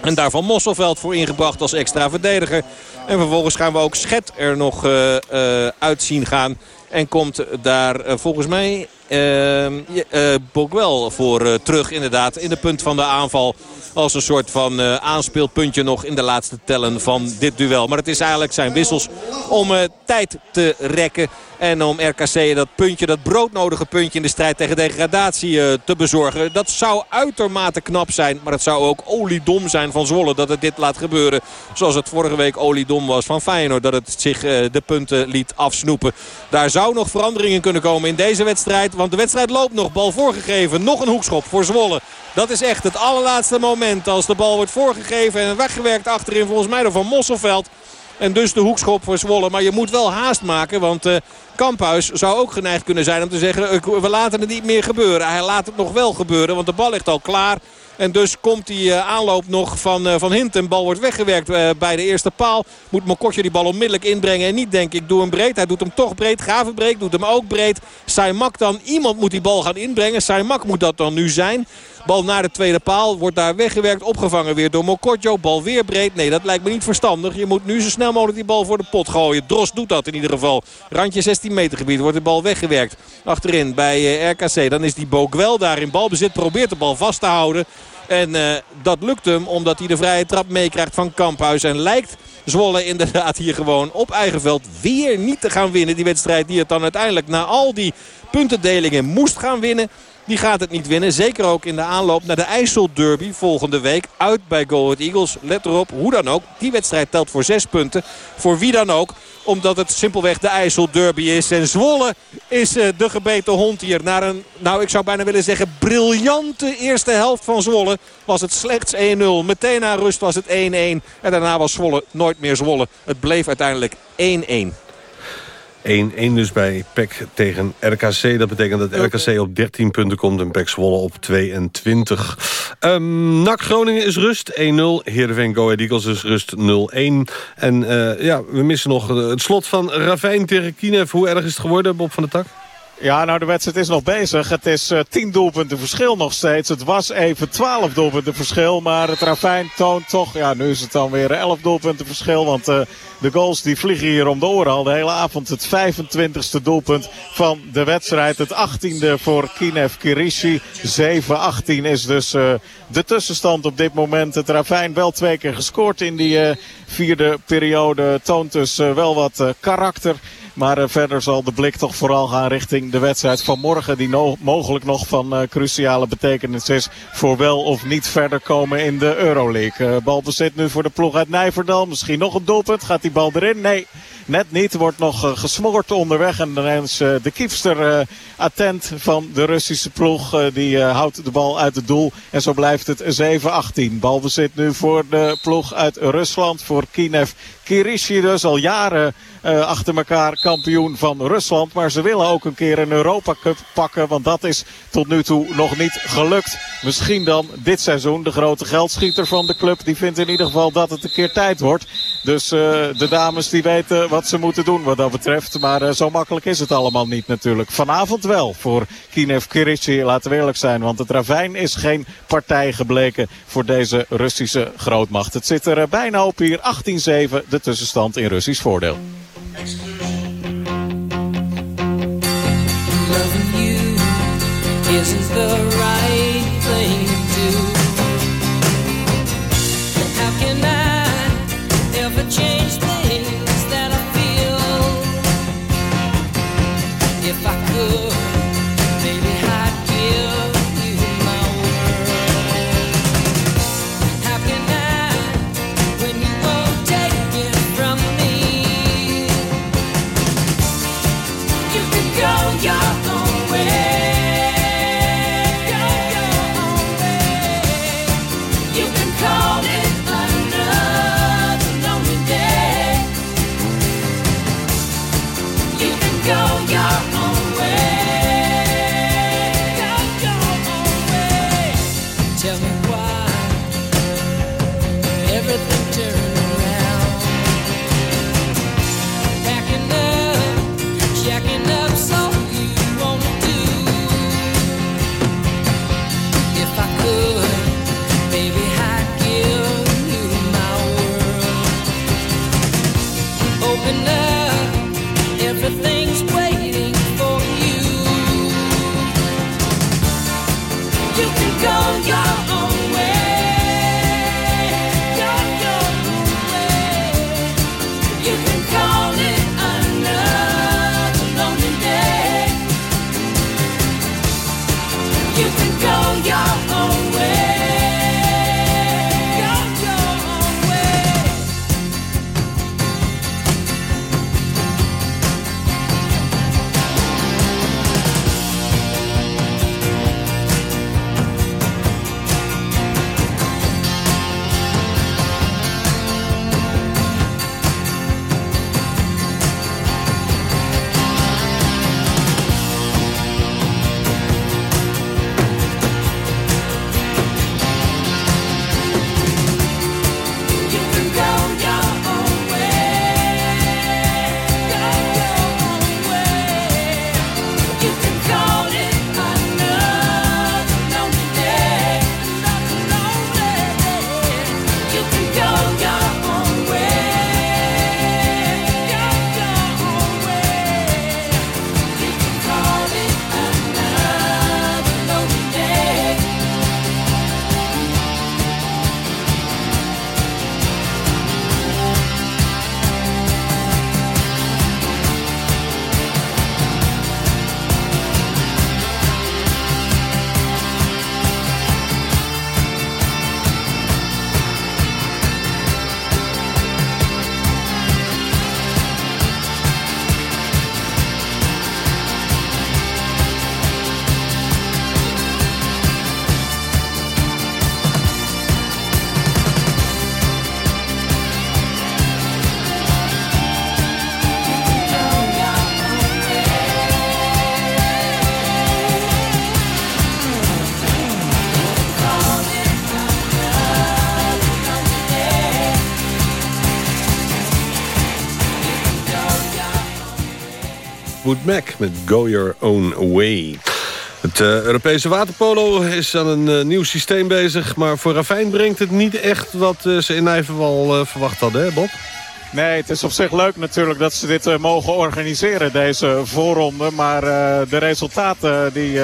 En daarvan Mosselveld voor ingebracht als extra verdediger. En vervolgens gaan we ook Schet er nog uh, uh, uit zien gaan. En komt daar volgens mij Bokwel voor uh, terug inderdaad in de punt van de aanval. Als een soort van uh, aanspeelpuntje nog in de laatste tellen van dit duel. Maar het is eigenlijk zijn wissels om tijd te rekken. En om RKC dat puntje, dat broodnodige puntje in de strijd tegen degradatie te bezorgen. Dat zou uitermate knap zijn. Maar het zou ook oliedom zijn van Zwolle dat het dit laat gebeuren. Zoals het vorige week oliedom was van Feyenoord. Dat het zich de punten liet afsnoepen. Daar zou nog veranderingen kunnen komen in deze wedstrijd. Want de wedstrijd loopt nog. Bal voorgegeven. Nog een hoekschop voor Zwolle. Dat is echt het allerlaatste moment als de bal wordt voorgegeven en weggewerkt achterin volgens mij door Van Mosselveld. En dus de hoekschop voor Zwolle. Maar je moet wel haast maken, want uh, Kamphuis zou ook geneigd kunnen zijn om te zeggen... "Ik- we laten het niet meer gebeuren. Hij laat het nog wel gebeuren, want de bal ligt al klaar. En dus komt die eh, aanloop nog van, eh, van Hinten. Bal wordt weggewerkt eh, bij de eerste paal. Moet Mokotje die bal onmiddellijk inbrengen. En niet denk ik doe hem breed. Hij doet hem toch breed. Gavenbreek doet hem ook breed. Saimak dan. Iemand moet die bal gaan inbrengen. Saimak moet dat dan nu zijn. Bal naar de tweede paal. Wordt daar weggewerkt. Opgevangen weer door Mokotjo. Bal weer breed. Nee, dat lijkt me niet verstandig. Je moet nu zo snel mogelijk die bal voor de pot gooien. Dros doet dat in ieder geval. Randje 16 meter gebied. Wordt de bal weggewerkt. Achterin bij RKC. Dan is die Boguel daar in balbezit. Probeert de bal vast te houden. En eh, dat lukt hem omdat hij de vrije trap meekrijgt van Kamphuis. En lijkt Zwolle inderdaad hier gewoon op eigen veld weer niet te gaan winnen. Die wedstrijd die het dan uiteindelijk na al die puntendelingen moest gaan winnen. Die gaat het niet winnen. Zeker ook in de aanloop naar de IJsselderby volgende week. Uit bij Go Ahead Eagles. Let erop, hoe dan ook. Die wedstrijd telt voor zes punten. Voor wie dan ook. Omdat het simpelweg de IJsselderby is. En Zwolle is eh, de gebeten hond hier. Naar een, nou ik zou bijna willen zeggen, briljante eerste helft van Zwolle. Was het slechts 1-0. Meteen na rust was het 1-1. En daarna was Zwolle nooit meer Zwolle. Het bleef uiteindelijk 1-1. 1-1 dus bij PEC tegen RKC. Dat betekent dat RKC op 13 punten komt en PEC Zwolle op 22. Ehm NAC Groningen is rust 1-0. Heerenveen Go Ahead Eagles is rust 0-1. En eh, ja, we missen nog het slot van Ravijn tegen Kinev. Hoe erg is het geworden, Bob van der Tak? Ja, nou de wedstrijd is nog bezig. Het is eh 10 doelpunten verschil nog steeds. Het was even 12 doelpunten verschil. Maar het Ravijn toont toch, ja nu is het dan weer 11 doelpunten verschil. Want eh, de goals die vliegen hier om de oren al de hele avond. Het 25ste doelpunt van de wedstrijd. Het 18e voor Kinev Kirishi. 7-18 is dus eh, de tussenstand op dit moment. Het Ravijn wel twee keer gescoord in die vierde periode. Toont dus wel wat karakter. Maar eh, verder zal de blik toch vooral gaan richting de wedstrijd van morgen. Die mogelijk nog van eh, cruciale betekenis is voor wel of niet verder komen in de Euroleague. Eh, balbezit nu voor de ploeg uit Nijverdal. Misschien nog een doelpunt. Gaat die bal erin? Nee. Net niet, wordt nog gesmoord onderweg. En dan is de kiepster attent van de Russische ploeg. Die houdt de bal uit het doel. En zo blijft het 7-18. Balbezit nu voor de ploeg uit Rusland. Voor Kinev Kirishi dus al jaren eh, achter elkaar kampioen van Rusland. Maar ze willen ook een keer een Europa Cup pakken. Want dat is tot nu toe nog niet gelukt. Misschien dan dit seizoen. De grote geldschieter van de club. Die vindt in ieder geval dat het een keer tijd wordt. Dus eh, de dames die weten wat ze moeten doen wat dat betreft. Maar eh, zo makkelijk is het allemaal niet natuurlijk. Vanavond wel voor Kinev Kirici. Laten we eerlijk zijn. Want het ravijn is geen partij gebleken voor deze Russische grootmacht. Het zit er bijna op hier. 18-7 de tussenstand in Russisch voordeel. You the right Mac met Go Your Own Way. Het eh, Europese waterpolo is aan een eh, nieuw systeem bezig... maar voor Ravijn brengt het niet echt wat eh, ze in Nijverwal verwacht hadden, hè Bob? Nee, het is op zich leuk natuurlijk dat ze dit mogen organiseren, deze voorronde. Maar de resultaten die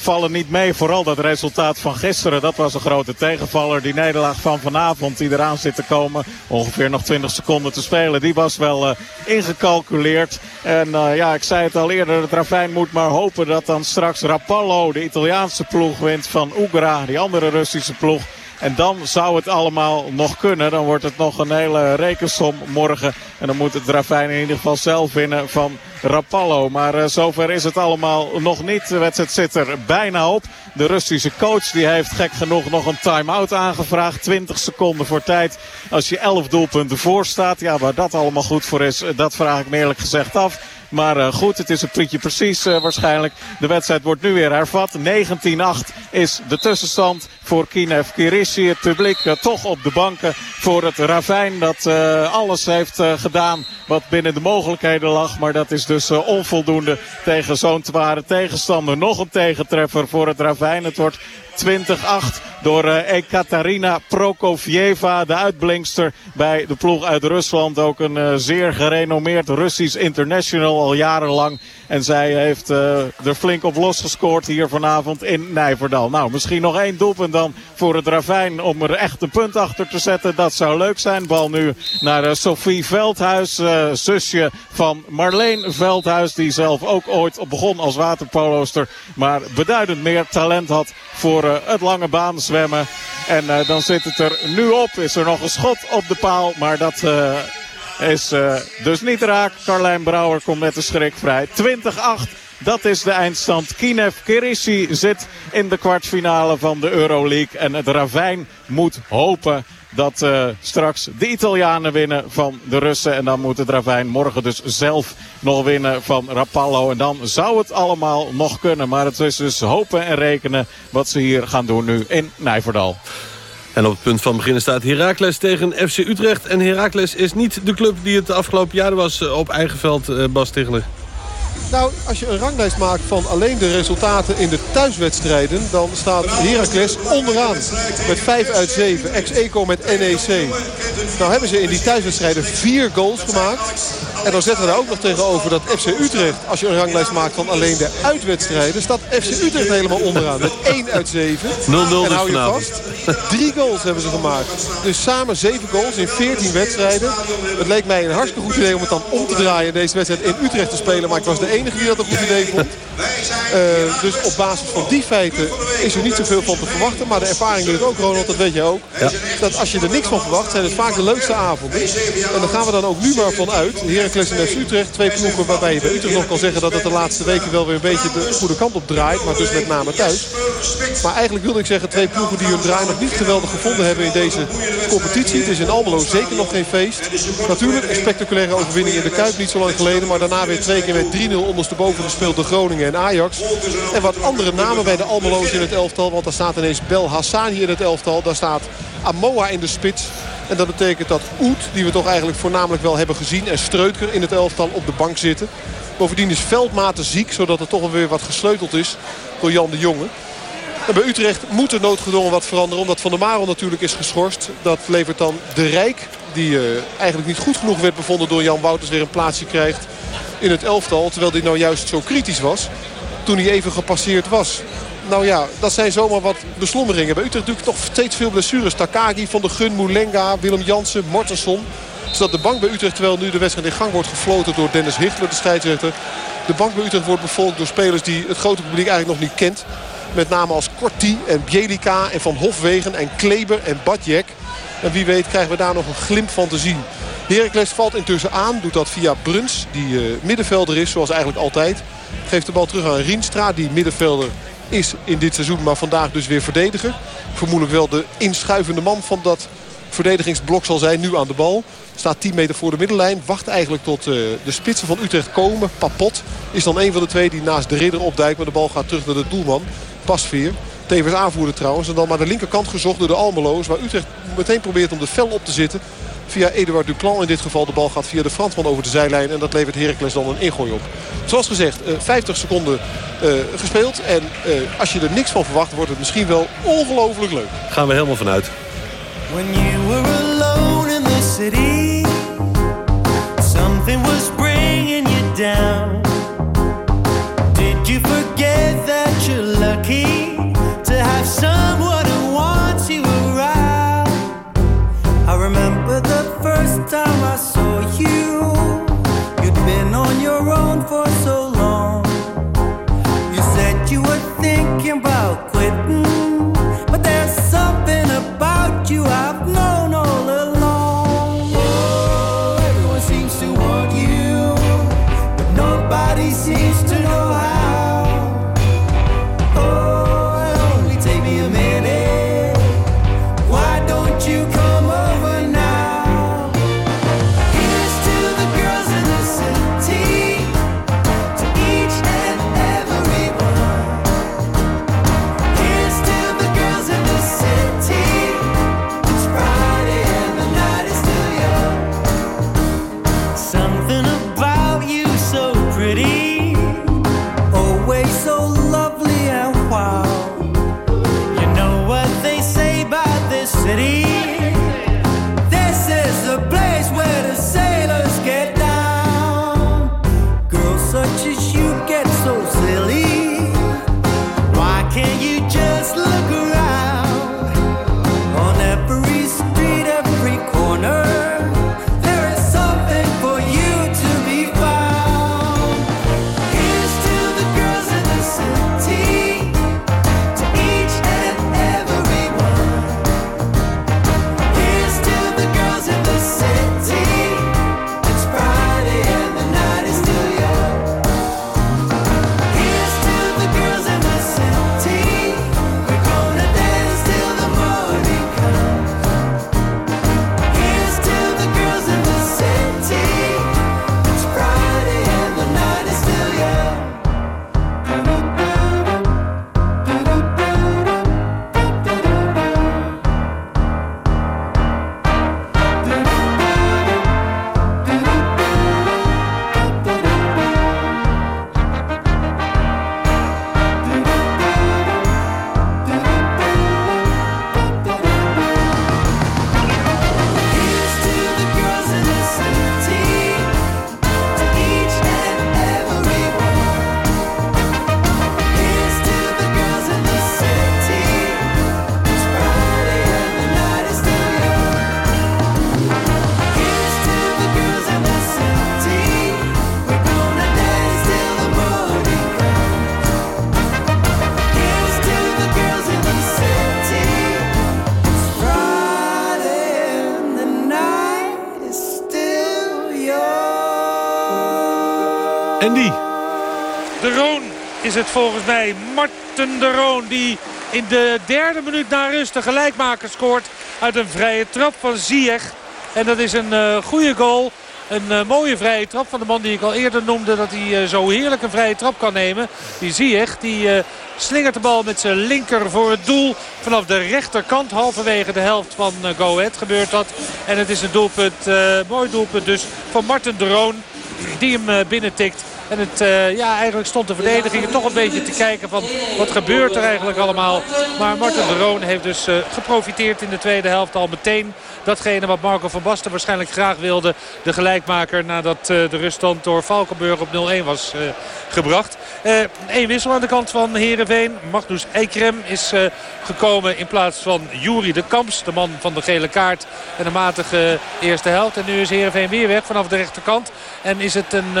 vallen niet mee. Vooral dat resultaat van gisteren, dat was een grote tegenvaller. Die nederlaag van vanavond die eraan zit te komen, ongeveer nog 20 seconden te spelen. Die was wel eh, ingecalculeerd. En eh, ja, ik zei het al eerder, het Ravijn moet maar hopen dat dan straks Rapallo, de Italiaanse ploeg, wint van Ugra, die andere Russische ploeg. En dan zou het allemaal nog kunnen. Dan wordt het nog een hele rekensom morgen. En dan moet het Ravijn in ieder geval zelf winnen van Rapallo. Maar eh, zover is het allemaal nog niet. De wedstrijd zit er bijna op. De Russische coach die heeft gek genoeg nog een time-out aangevraagd. 20 seconden voor tijd. Als je 11 doelpunten voor staat. Ja, waar dat allemaal goed voor is, eh, dat vraag ik eerlijk gezegd af. Maar eh, goed, het is een puntje precies eh, waarschijnlijk. De wedstrijd wordt nu weer hervat. 19-8 is de tussenstand voor Kinev Kirissi. Het publiek eh, toch op de banken voor het Ravijn. Dat alles heeft gedaan wat binnen de mogelijkheden lag. Maar dat is dus onvoldoende tegen zo'n zware tegenstander. Nog een tegentreffer voor het Ravijn. Het wordt 20-8 door eh, Ekaterina Prokofieva, de uitblinkster bij de ploeg uit Rusland. Ook een eh, zeer gerenommeerd Russisch international al jarenlang. En zij heeft eh, er flink op losgescoord hier vanavond in Nijverdal. Nou, misschien nog één doelpunt dan voor het Ravijn om er echt een punt achter te zetten. Dat zou leuk zijn. Bal nu naar Sophie Veldhuis, zusje van Marleen Veldhuis. Die zelf ook ooit begon als waterpoloster. Maar beduidend meer talent had voor eh, het lange baan zwemmen. En eh, dan zit het er nu op. Is er nog een schot op de paal. Maar dat eh, is dus niet raak. Carlijn Brouwer komt met de schrik vrij. 20-8. Dat is de eindstand. Kinev Kirissi zit in de kwartfinale van de Euroleague. En het Ravijn moet hopen dat eh, straks de Italianen winnen van de Russen. En dan moet het Ravijn morgen dus zelf nog winnen van Rapallo. En dan zou het allemaal nog kunnen. Maar het is dus hopen en rekenen wat ze hier gaan doen nu in Nijverdal. En op het punt van beginnen staat Heracles tegen FC Utrecht. En Heracles is niet de club die het de afgelopen jaren was eh, op eigen veld, eh, Bas Tichler. Nou, als je een ranglijst maakt van alleen de resultaten in de thuiswedstrijden... dan staat Heracles onderaan met 5 uit 7. Ex-Eco met NEC. Nou hebben ze in die thuiswedstrijden vier goals gemaakt. En dan zetten we daar ook nog tegenover dat FC Utrecht... als je een ranglijst maakt van alleen de uitwedstrijden... staat FC Utrecht helemaal onderaan met 1 uit 7. 0-0 en hou dus je vast, drie goals hebben ze gemaakt. Dus samen 7 goals in 14 wedstrijden. Het leek mij een hartstikke goed idee om het dan om te draaien... deze wedstrijd in Utrecht te spelen. Maar ik was de enige die dat een goed idee vond. Eh, dus op basis van die feiten is er niet zoveel van te verwachten. Maar de ervaring leert ook, Ronald, dat weet je ook. Dat als je er niks van verwacht, zijn het vaak de leukste avonden. En daar gaan we dan ook nu maar van uit. Heracles en FC Utrecht, twee ploegen waarbij je bij Utrecht nog kan zeggen... dat het de laatste weken wel weer een beetje de goede kant op draait. Maar dus met name thuis. Maar eigenlijk wilde ik zeggen, twee ploegen die hun draai nog niet geweldig gevonden hebben in deze competitie. Het is in Almelo zeker nog geen feest. Natuurlijk een spectaculaire overwinning in de Kuip niet zo lang geleden. Maar daarna weer twee keer met 3-0 ondersteboven gespeeld door Groningen en Ajax. En wat andere namen bij de Almelo's in het elftal. Want daar staat ineens Bel Hassan hier in het elftal. Daar staat Amoa in de spits. En dat betekent dat Oet, die we toch eigenlijk voornamelijk wel hebben gezien... en Streutker in het elftal op de bank zitten. Bovendien is Veldmaten ziek, zodat er toch weer wat gesleuteld is door Jan de Jonge. En bij Utrecht moet er noodgedwongen wat veranderen. Omdat Van der Marel natuurlijk is geschorst. Dat levert dan de Rijk. Die eh, eigenlijk niet goed genoeg werd bevonden door Jan Wouters. Weer een plaatsje krijgt in het elftal. Terwijl hij nou juist zo kritisch was. Toen hij even gepasseerd was. Nou ja, dat zijn zomaar wat beslommeringen. Bij Utrecht natuurlijk toch steeds veel blessures. Takagi, Van der Gun, Moulenga, Willem Jansen, Mortensen. Zodat de bank bij Utrecht, terwijl nu de wedstrijd in gang wordt gefloten door Dennis Hichtler, de scheidsrechter. De bank bij Utrecht wordt bevolkt door spelers die het grote publiek eigenlijk nog niet kent. Met name als Korti en Bielika en Van Hofwegen en Kleber en Badjek. En wie weet krijgen we daar nog een glimp van te zien. Heracles valt intussen aan. Doet dat via Bruns, die eh, middenvelder is, zoals eigenlijk altijd. Geeft de bal terug aan Rienstra, die middenvelder is in dit seizoen. Maar vandaag dus weer verdediger. Vermoedelijk wel de inschuivende man van dat verdedigingsblok zal zijn. Nu aan de bal. Staat 10 meter voor de middenlijn. Wacht eigenlijk tot eh, de spitsen van Utrecht komen. Papot is dan een van de twee die naast de ridder opduikt. Maar de bal gaat terug naar de doelman. Pasveer. Tevens aanvoerder trouwens. En dan maar de linkerkant gezocht door de Almeloos. Waar Utrecht meteen probeert om de fel op te zitten. Via Eduard Duplan in dit geval. De bal gaat via de Fransman over de zijlijn. En dat levert Heracles dan een ingooi op. Zoals gezegd, eh, 50 seconden eh, gespeeld. En eh, als je er niks van verwacht, wordt het misschien wel ongelooflijk leuk. Gaan we helemaal vanuit. When you were alone in the city, something was bringing you down. Is het volgens mij. Marten de Roon die in de derde minuut na rust de gelijkmaker scoort. Uit een vrije trap van Ziyech. En dat is een eh, goede goal. Een eh, mooie vrije trap van de man die ik al eerder noemde. Dat hij eh, zo heerlijk een vrije trap kan nemen. Die Ziyech die slingert de bal met zijn linker voor het doel. Vanaf de rechterkant halverwege de helft van Go gebeurt dat. En het is een doelpunt, mooi doelpunt dus van Marten de Roon. Die hem binnentikt. En het, eh, ja, eigenlijk stond de verdediging er toch een beetje te kijken van wat gebeurt er eigenlijk allemaal. Maar Martin de Roon heeft dus eh, geprofiteerd in de tweede helft al meteen. Datgene wat Marco van Basten waarschijnlijk graag wilde. De gelijkmaker nadat eh, de ruststand door Valkenburg op 0-1 was gebracht. Eén wissel aan de kant van Heerenveen. Magnus Eikrem is gekomen in plaats van Juri de Kamps. De man van de gele kaart en een matige eerste helft. En nu is Heerenveen weer weg vanaf de rechterkant. En is het een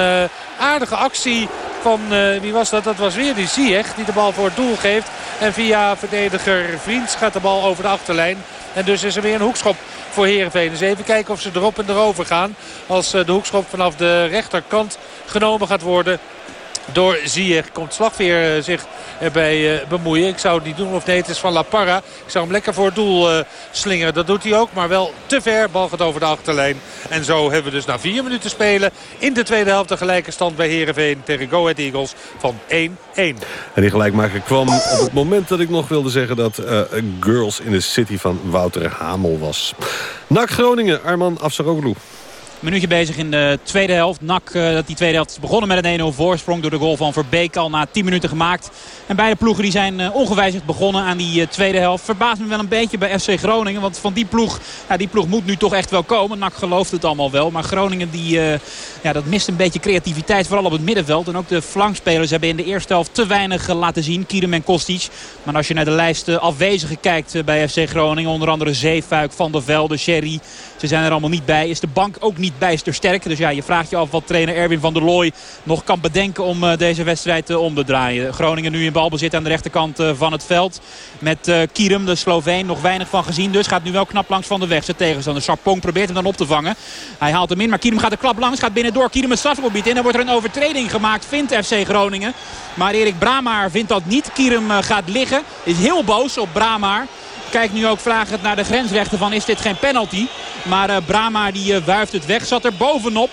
aardige actie van, eh, wie was dat? Dat was weer die Ziyech die de bal voor het doel geeft. En via verdediger Vriends gaat de bal over de achterlijn. En dus is er weer een hoekschop voor Heerenveen. Dus even kijken of ze erop en erover gaan. Als eh, de hoekschop vanaf de rechterkant genomen gaat worden door Ziyech. Komt Slagveer eh, zich erbij eh, bemoeien. Ik zou het niet doen of nee, het is van La Parra. Ik zou hem lekker voor het doel eh, slingeren. Dat doet hij ook, maar wel te ver. Bal gaat over de achterlijn. En zo hebben we dus na vier minuten spelen in de tweede helft de gelijke stand bij Heerenveen tegen Go Ahead Eagles van 1-1. En die gelijkmaker kwam op het moment dat ik nog wilde zeggen... dat Girls in the City van Wouter Hamel was. NAC Groningen, Arman Afsaroglu. Minuutje bezig in de tweede helft. NAC, eh, dat die tweede helft begonnen met een 1-0 voorsprong door de goal van Verbeek al na 10 minuten gemaakt. En beide ploegen die zijn eh, ongewijzigd begonnen aan die eh, tweede helft. Verbaast me wel een beetje bij FC Groningen. Want van die ploeg, ja, die ploeg moet nu toch echt wel komen. NAC gelooft het allemaal wel. Maar Groningen die, ja, dat mist een beetje creativiteit. Vooral op het middenveld. En ook de flankspelers hebben in de eerste helft te weinig laten zien. Kierem en Kostic. Maar als je naar de lijst afwezigen kijkt bij FC Groningen. Onder andere Zeefuik, Van der Velde, Sherry. Ze zijn er allemaal niet bij. Is de bank ook niet bijster sterk. Dus ja, je vraagt je af wat trainer Erwin van der Looy nog kan bedenken om eh, deze wedstrijd eh, om te draaien. Groningen nu in balbezit aan de rechterkant eh, van het veld. Met Kierum, de Sloveen, nog weinig van gezien. Dus gaat nu wel knap langs van de weg. Zijn tegenstander Sarpong probeert hem dan op te vangen. Hij haalt hem in, maar Kierum gaat de klap langs. Gaat binnendoor. Kierum het strafgebied in. Dan wordt er een overtreding gemaakt, vindt FC Groningen. Maar Erik Bramaar vindt dat niet. Kierum gaat liggen. Is heel boos op Bramaar. Kijkt nu ook vragend naar de grensrechter van is dit geen penalty. Maar eh Brama die eh, wuift het weg. Zat er bovenop.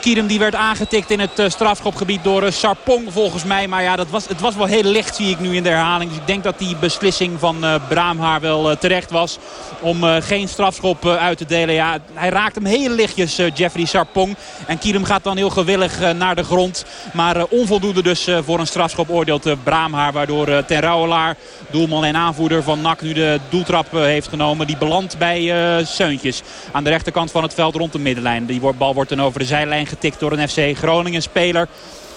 Kierum die werd aangetikt in het eh, strafschopgebied door eh, Sarpong volgens mij. Maar ja, dat was, het was wel heel licht zie ik nu in de herhaling. Dus ik denk dat die beslissing van eh Braamhaar wel terecht was. Om geen strafschop uit te delen. Ja, hij raakt hem heel lichtjes, Jeffrey Sarpong. En Kierum gaat dan heel gewillig naar de grond. Maar onvoldoende dus voor een strafschop oordeelt Braamhaar. Waardoor Ten Rouwelaar, doelman en aanvoerder van NAC, nu de doeltrap heeft genomen. Die belandt bij Seuntjes. Aan de rechterkant van het veld rond de middenlijn. Die bal wordt dan over de zijlijn getikt door een FC Groningen speler.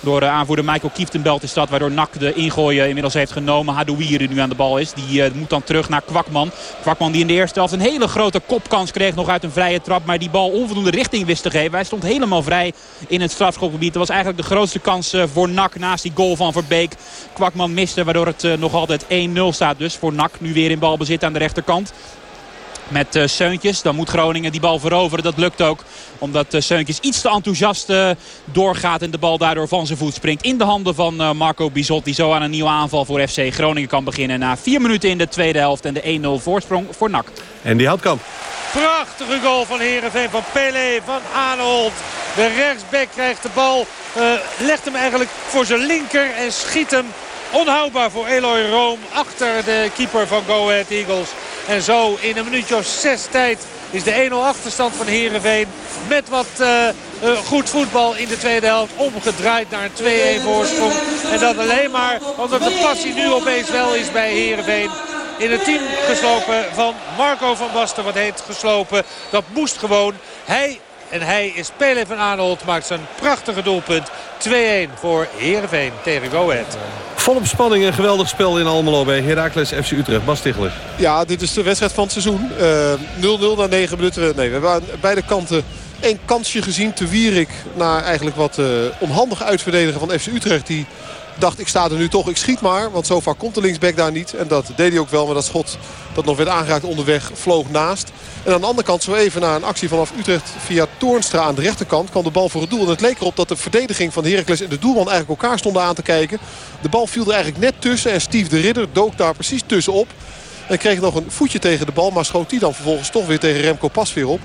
Door eh, aanvoerder Michael Kieftenbelt is dat. Waardoor NAC de ingooi eh, inmiddels heeft genomen. Hadouier die nu aan de bal is. Die eh, moet dan terug naar Kwakman. Kwakman die in de eerste helft een hele grote kopkans kreeg. Nog uit een vrije trap. Maar die bal onvoldoende richting wist te geven. Hij stond helemaal vrij in het strafschopgebied. Dat was eigenlijk de grootste kans voor NAC naast die goal van Verbeek. Kwakman miste waardoor het nog altijd 1-0 staat dus voor NAC. Nu weer in balbezit aan de rechterkant. Met eh, Seuntjes. Dan moet Groningen die bal veroveren. Dat lukt ook. Omdat eh, Seuntjes iets te enthousiast eh, doorgaat. En de bal daardoor van zijn voet springt. In de handen van eh, Marco Bizot. Die zo aan een nieuwe aanval voor FC Groningen kan beginnen. Na vier minuten in de tweede helft. En de 1-0 voorsprong voor NAC. En die Houtkamp. Prachtige goal van Heerenveen, van Pele, van Aanholt. De rechtsback krijgt de bal, eh, legt hem eigenlijk voor zijn linker en schiet hem onhoudbaar voor Eloy Room achter de keeper van Go Ahead Eagles. En zo in een minuutje of zes tijd is de 1-0 achterstand van Heerenveen met wat eh, eh, goed voetbal in de tweede helft omgedraaid naar een 2-1 voorsprong. En dat alleen maar omdat de passie nu opeens wel is bij Heerenveen in het team geslopen van Marco van Basten. Wat heet geslopen. Dat moest gewoon. Hij en hij is Pele van Aanholt. Maakt zijn prachtige doelpunt. 2-1 voor Heerenveen tegen Go Ahead. Volop spanning en geweldig spel in Almelo bij Heracles FC Utrecht. Bas Tichler. Ja, dit is de wedstrijd van het seizoen. Eh, 0-0 na 9 minuten. Nee, we hebben aan beide kanten één kansje gezien. Te Wierik na eigenlijk wat eh, onhandig uitverdedigen van FC Utrecht. Die dacht ik sta er nu toch, ik schiet maar. Want zo vaak komt de linksback daar niet. En dat deed hij ook wel. Maar dat schot dat nog werd aangeraakt onderweg vloog naast. En aan de andere kant zo even na een actie vanaf Utrecht via Toornstra aan de rechterkant kwam de bal voor het doel. En het leek erop dat de verdediging van Heracles en de doelman eigenlijk elkaar stonden aan te kijken. De bal viel er eigenlijk net tussen en Steve de Ridder dook daar precies tussenop. En kreeg nog een voetje tegen de bal. Maar schoot die dan vervolgens toch weer tegen Remco Pasveer op.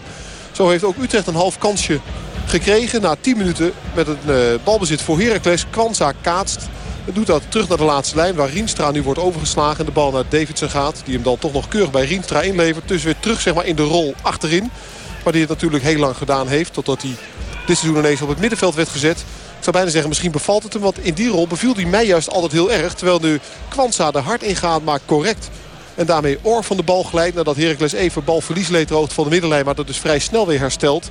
Zo heeft ook Utrecht een half kansje gekregen. Na 10 minuten met een eh, balbezit voor Heracles. Kwanza kaatst. En doet dat terug naar de laatste lijn. Waar Rienstra nu wordt overgeslagen. En de bal naar Davidson gaat. Die hem dan toch nog keurig bij Rienstra inlevert. Dus weer terug zeg maar, in de rol achterin. Waar hij het natuurlijk heel lang gedaan heeft. Totdat hij dit seizoen ineens op het middenveld werd gezet. Ik zou bijna zeggen, misschien bevalt het hem. Want in die rol beviel hij mij juist altijd heel erg. Terwijl nu Kwanza er hard in gaat, maar correct. En daarmee oor van de bal glijdt. Nadat Heracles even balverlies leed hoogte van de middenlijn. Maar dat dus vrij snel weer herstelt.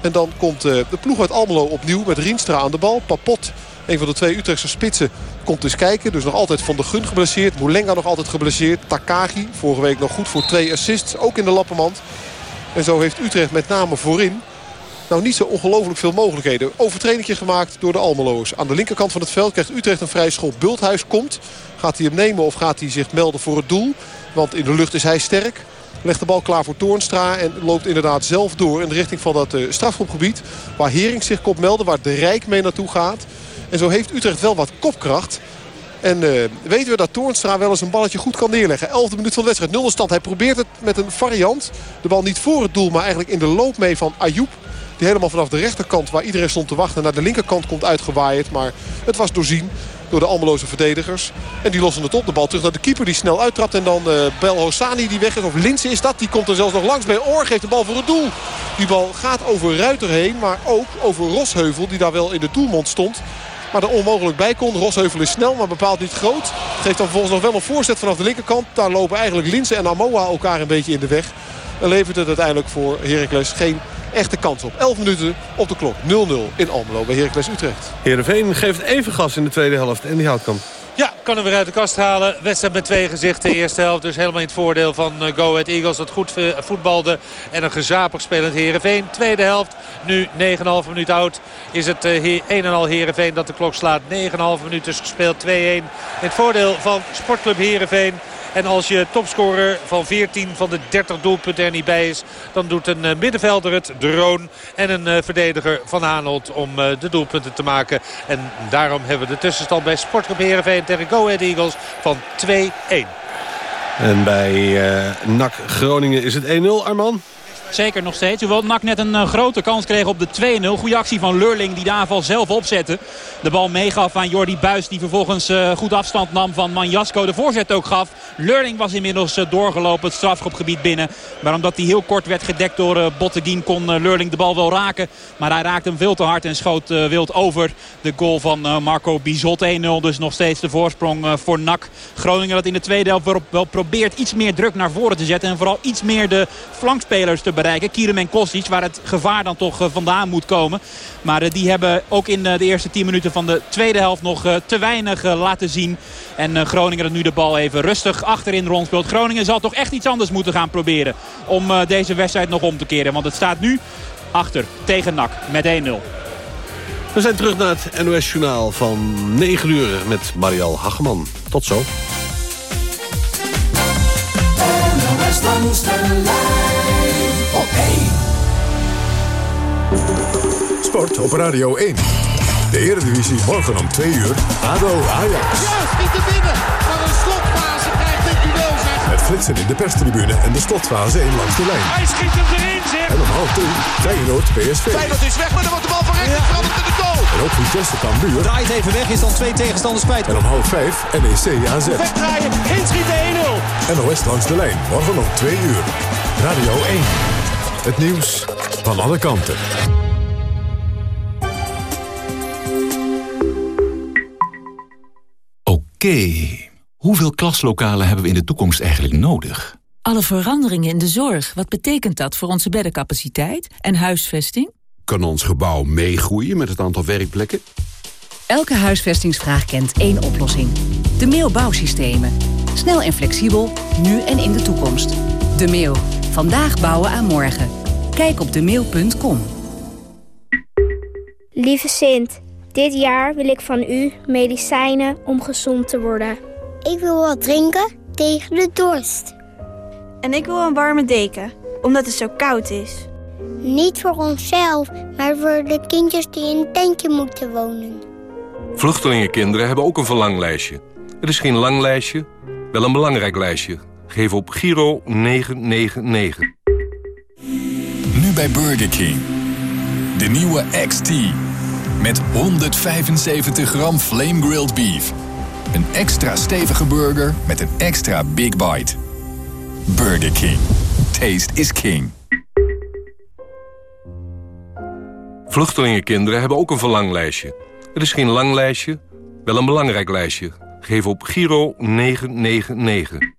En dan komt eh, de ploeg uit Almelo opnieuw met Rienstra aan de bal. Papot, een van de twee Utrechtse spitsen, komt dus kijken. Dus nog altijd Van de Gun geblesseerd. Moulenga nog altijd geblesseerd. Takagi, vorige week nog goed voor twee assists. Ook in de lappenmand. En zo heeft Utrecht met name voorin nou niet zo ongelooflijk veel mogelijkheden. Overtredingje gemaakt door de Almeloos. Aan de linkerkant van het veld krijgt Utrecht een vrije schop. Bulthuis komt. Gaat hij hem nemen of gaat hij zich melden voor het doel? Want in de lucht is hij sterk. Legt de bal klaar voor Toornstra en loopt inderdaad zelf door in de richting van dat eh, strafschopgebied. Waar Hering zich komt melden, waar de Rijk mee naartoe gaat. En zo heeft Utrecht wel wat kopkracht. En eh, weten we dat Toornstra wel eens een balletje goed kan neerleggen. 11e minuut van de wedstrijd, 0 stand. Hij probeert het met een variant. De bal niet voor het doel, maar eigenlijk in de loop mee van Ayoub. Die helemaal vanaf de rechterkant, waar iedereen stond te wachten... naar de linkerkant komt uitgewaaid. Maar het was doorzien door de Almeloze verdedigers. En die lossen het op. De bal terug naar de keeper die snel uittrapt. En dan uh, Bel Hossani die weg is. Of Linse is dat. Die komt er zelfs nog langs bij. Oor geeft de bal voor het doel. Die bal gaat over Ruiter heen. Maar ook over Rosheuvel die daar wel in de doelmond stond. Maar er onmogelijk bij kon. Rosheuvel is snel, maar bepaald niet groot. Geeft dan vervolgens nog wel een voorzet vanaf de linkerkant. Daar lopen eigenlijk Linse en Amoa elkaar een beetje in de weg. En levert het uiteindelijk voor Heracles geen echte kans op. 11 minuten op de klok. 0-0 in Almelo bij Heracles Utrecht. Heerenveen geeft even gas in de tweede helft. En die houtkamp. Ja, kan hem weer uit de kast halen. Wedstrijd met twee gezichten. Eerste helft dus helemaal in het voordeel van uh, Go Ahead Eagles. Dat goed voetbalde en een gezapig spelend Heerenveen. Tweede helft, nu 9,5 minuut oud. Is het uh, 1 en al Heerenveen dat de klok slaat. 9,5 minuten dus gespeeld, 2-1. In het voordeel van Sportclub Heerenveen. En als je topscorer van 14 van de 30 doelpunten er niet bij is... dan doet een uh, middenvelder het, de Roon en een uh, verdediger van Hanold om uh, de doelpunten te maken. En daarom hebben we de tussenstand bij Sportclub Heerenveen tegen Go Ahead Eagles van 2-1. En bij NAC Groningen is het 1-0, Arman. Zeker nog steeds. Hoewel NAC net een uh, grote kans kreeg op de 2-0. Goede actie van Lurling die de zelf opzette. De bal meegaf aan Jordi Buis die vervolgens uh, goed afstand nam van Manjasko. De voorzet ook gaf. Lurling was inmiddels uh, doorgelopen het strafschopgebied binnen. Maar omdat hij heel kort werd gedekt door Botteguin kon Lurling de bal wel raken. Maar hij raakte hem veel te hard en schoot wild over de goal van Marco Bizot. 1-0 dus nog steeds de voorsprong voor NAC. Groningen dat in de tweede helft wel probeert iets meer druk naar voren te zetten. En vooral iets meer de flankspelers te bereiken. Kierem en Kostic, waar het gevaar dan toch uh, vandaan moet komen. Maar uh, die hebben ook in uh, de eerste 10 minuten van de tweede helft nog te weinig laten zien. En Groningen dat nu de bal even rustig achterin rondspeelt. Groningen zal toch echt iets anders moeten gaan proberen om deze wedstrijd nog om te keren. Want het staat nu achter tegen NAC met 1-0. We zijn terug naar het NOS Journaal van 9 uur met Marielle Hageman. Tot zo. NOS langs de lijn op 1. Sport op Radio 1. De Eredivisie morgen om 2 uur. ADO Ajax. Juist, niet te winnen. Maar een slotfase krijgt dit duel zeg. Met flitsen in de perstribune en de slotfase 1 langs de lijn. Hij schiet hem erin zeg. En om half 3 Feyenoord PSV. Feyenoord is weg, maar dan wordt de bal van rechts ja. veranderd in de goal. En ook Vitesse Cambuur. Draait even weg, is dan twee tegenstanders kwijt. En om half 5 NEC AZ. Wegdraaien, inschieten 1-0. NOS langs de lijn, morgen om 2 uur. Radio 1. Het nieuws van alle kanten. Oké, okay. hoeveel klaslokalen hebben we in de toekomst eigenlijk nodig? Alle veranderingen in de zorg, wat betekent dat voor onze beddencapaciteit en huisvesting? Kan ons gebouw meegroeien met het aantal werkplekken? Elke huisvestingsvraag kent één oplossing. De Meo Bouwsystemen. Snel en flexibel, nu en in de toekomst. De Meo. Vandaag bouwen aan morgen. Kijk op demeel.com. Lieve Sint, dit jaar wil ik van u medicijnen om gezond te worden. Ik wil wat drinken tegen de dorst. En ik wil een warme deken, omdat het zo koud is. Niet voor onszelf, maar voor de kindjes die in een tentje moeten wonen. Vluchtelingenkinderen hebben ook een verlanglijstje. Het is geen lang lijstje, wel een belangrijk lijstje. Geef op Giro 999. Nu bij Burger King. De nieuwe XT. Met 175 gram flame grilled beef. Een extra stevige burger met een extra big bite. Burger King. Taste is king. Vluchtelingenkinderen hebben ook een verlanglijstje. Het is geen lang lijstje, wel een belangrijk lijstje. Geef op Giro 999.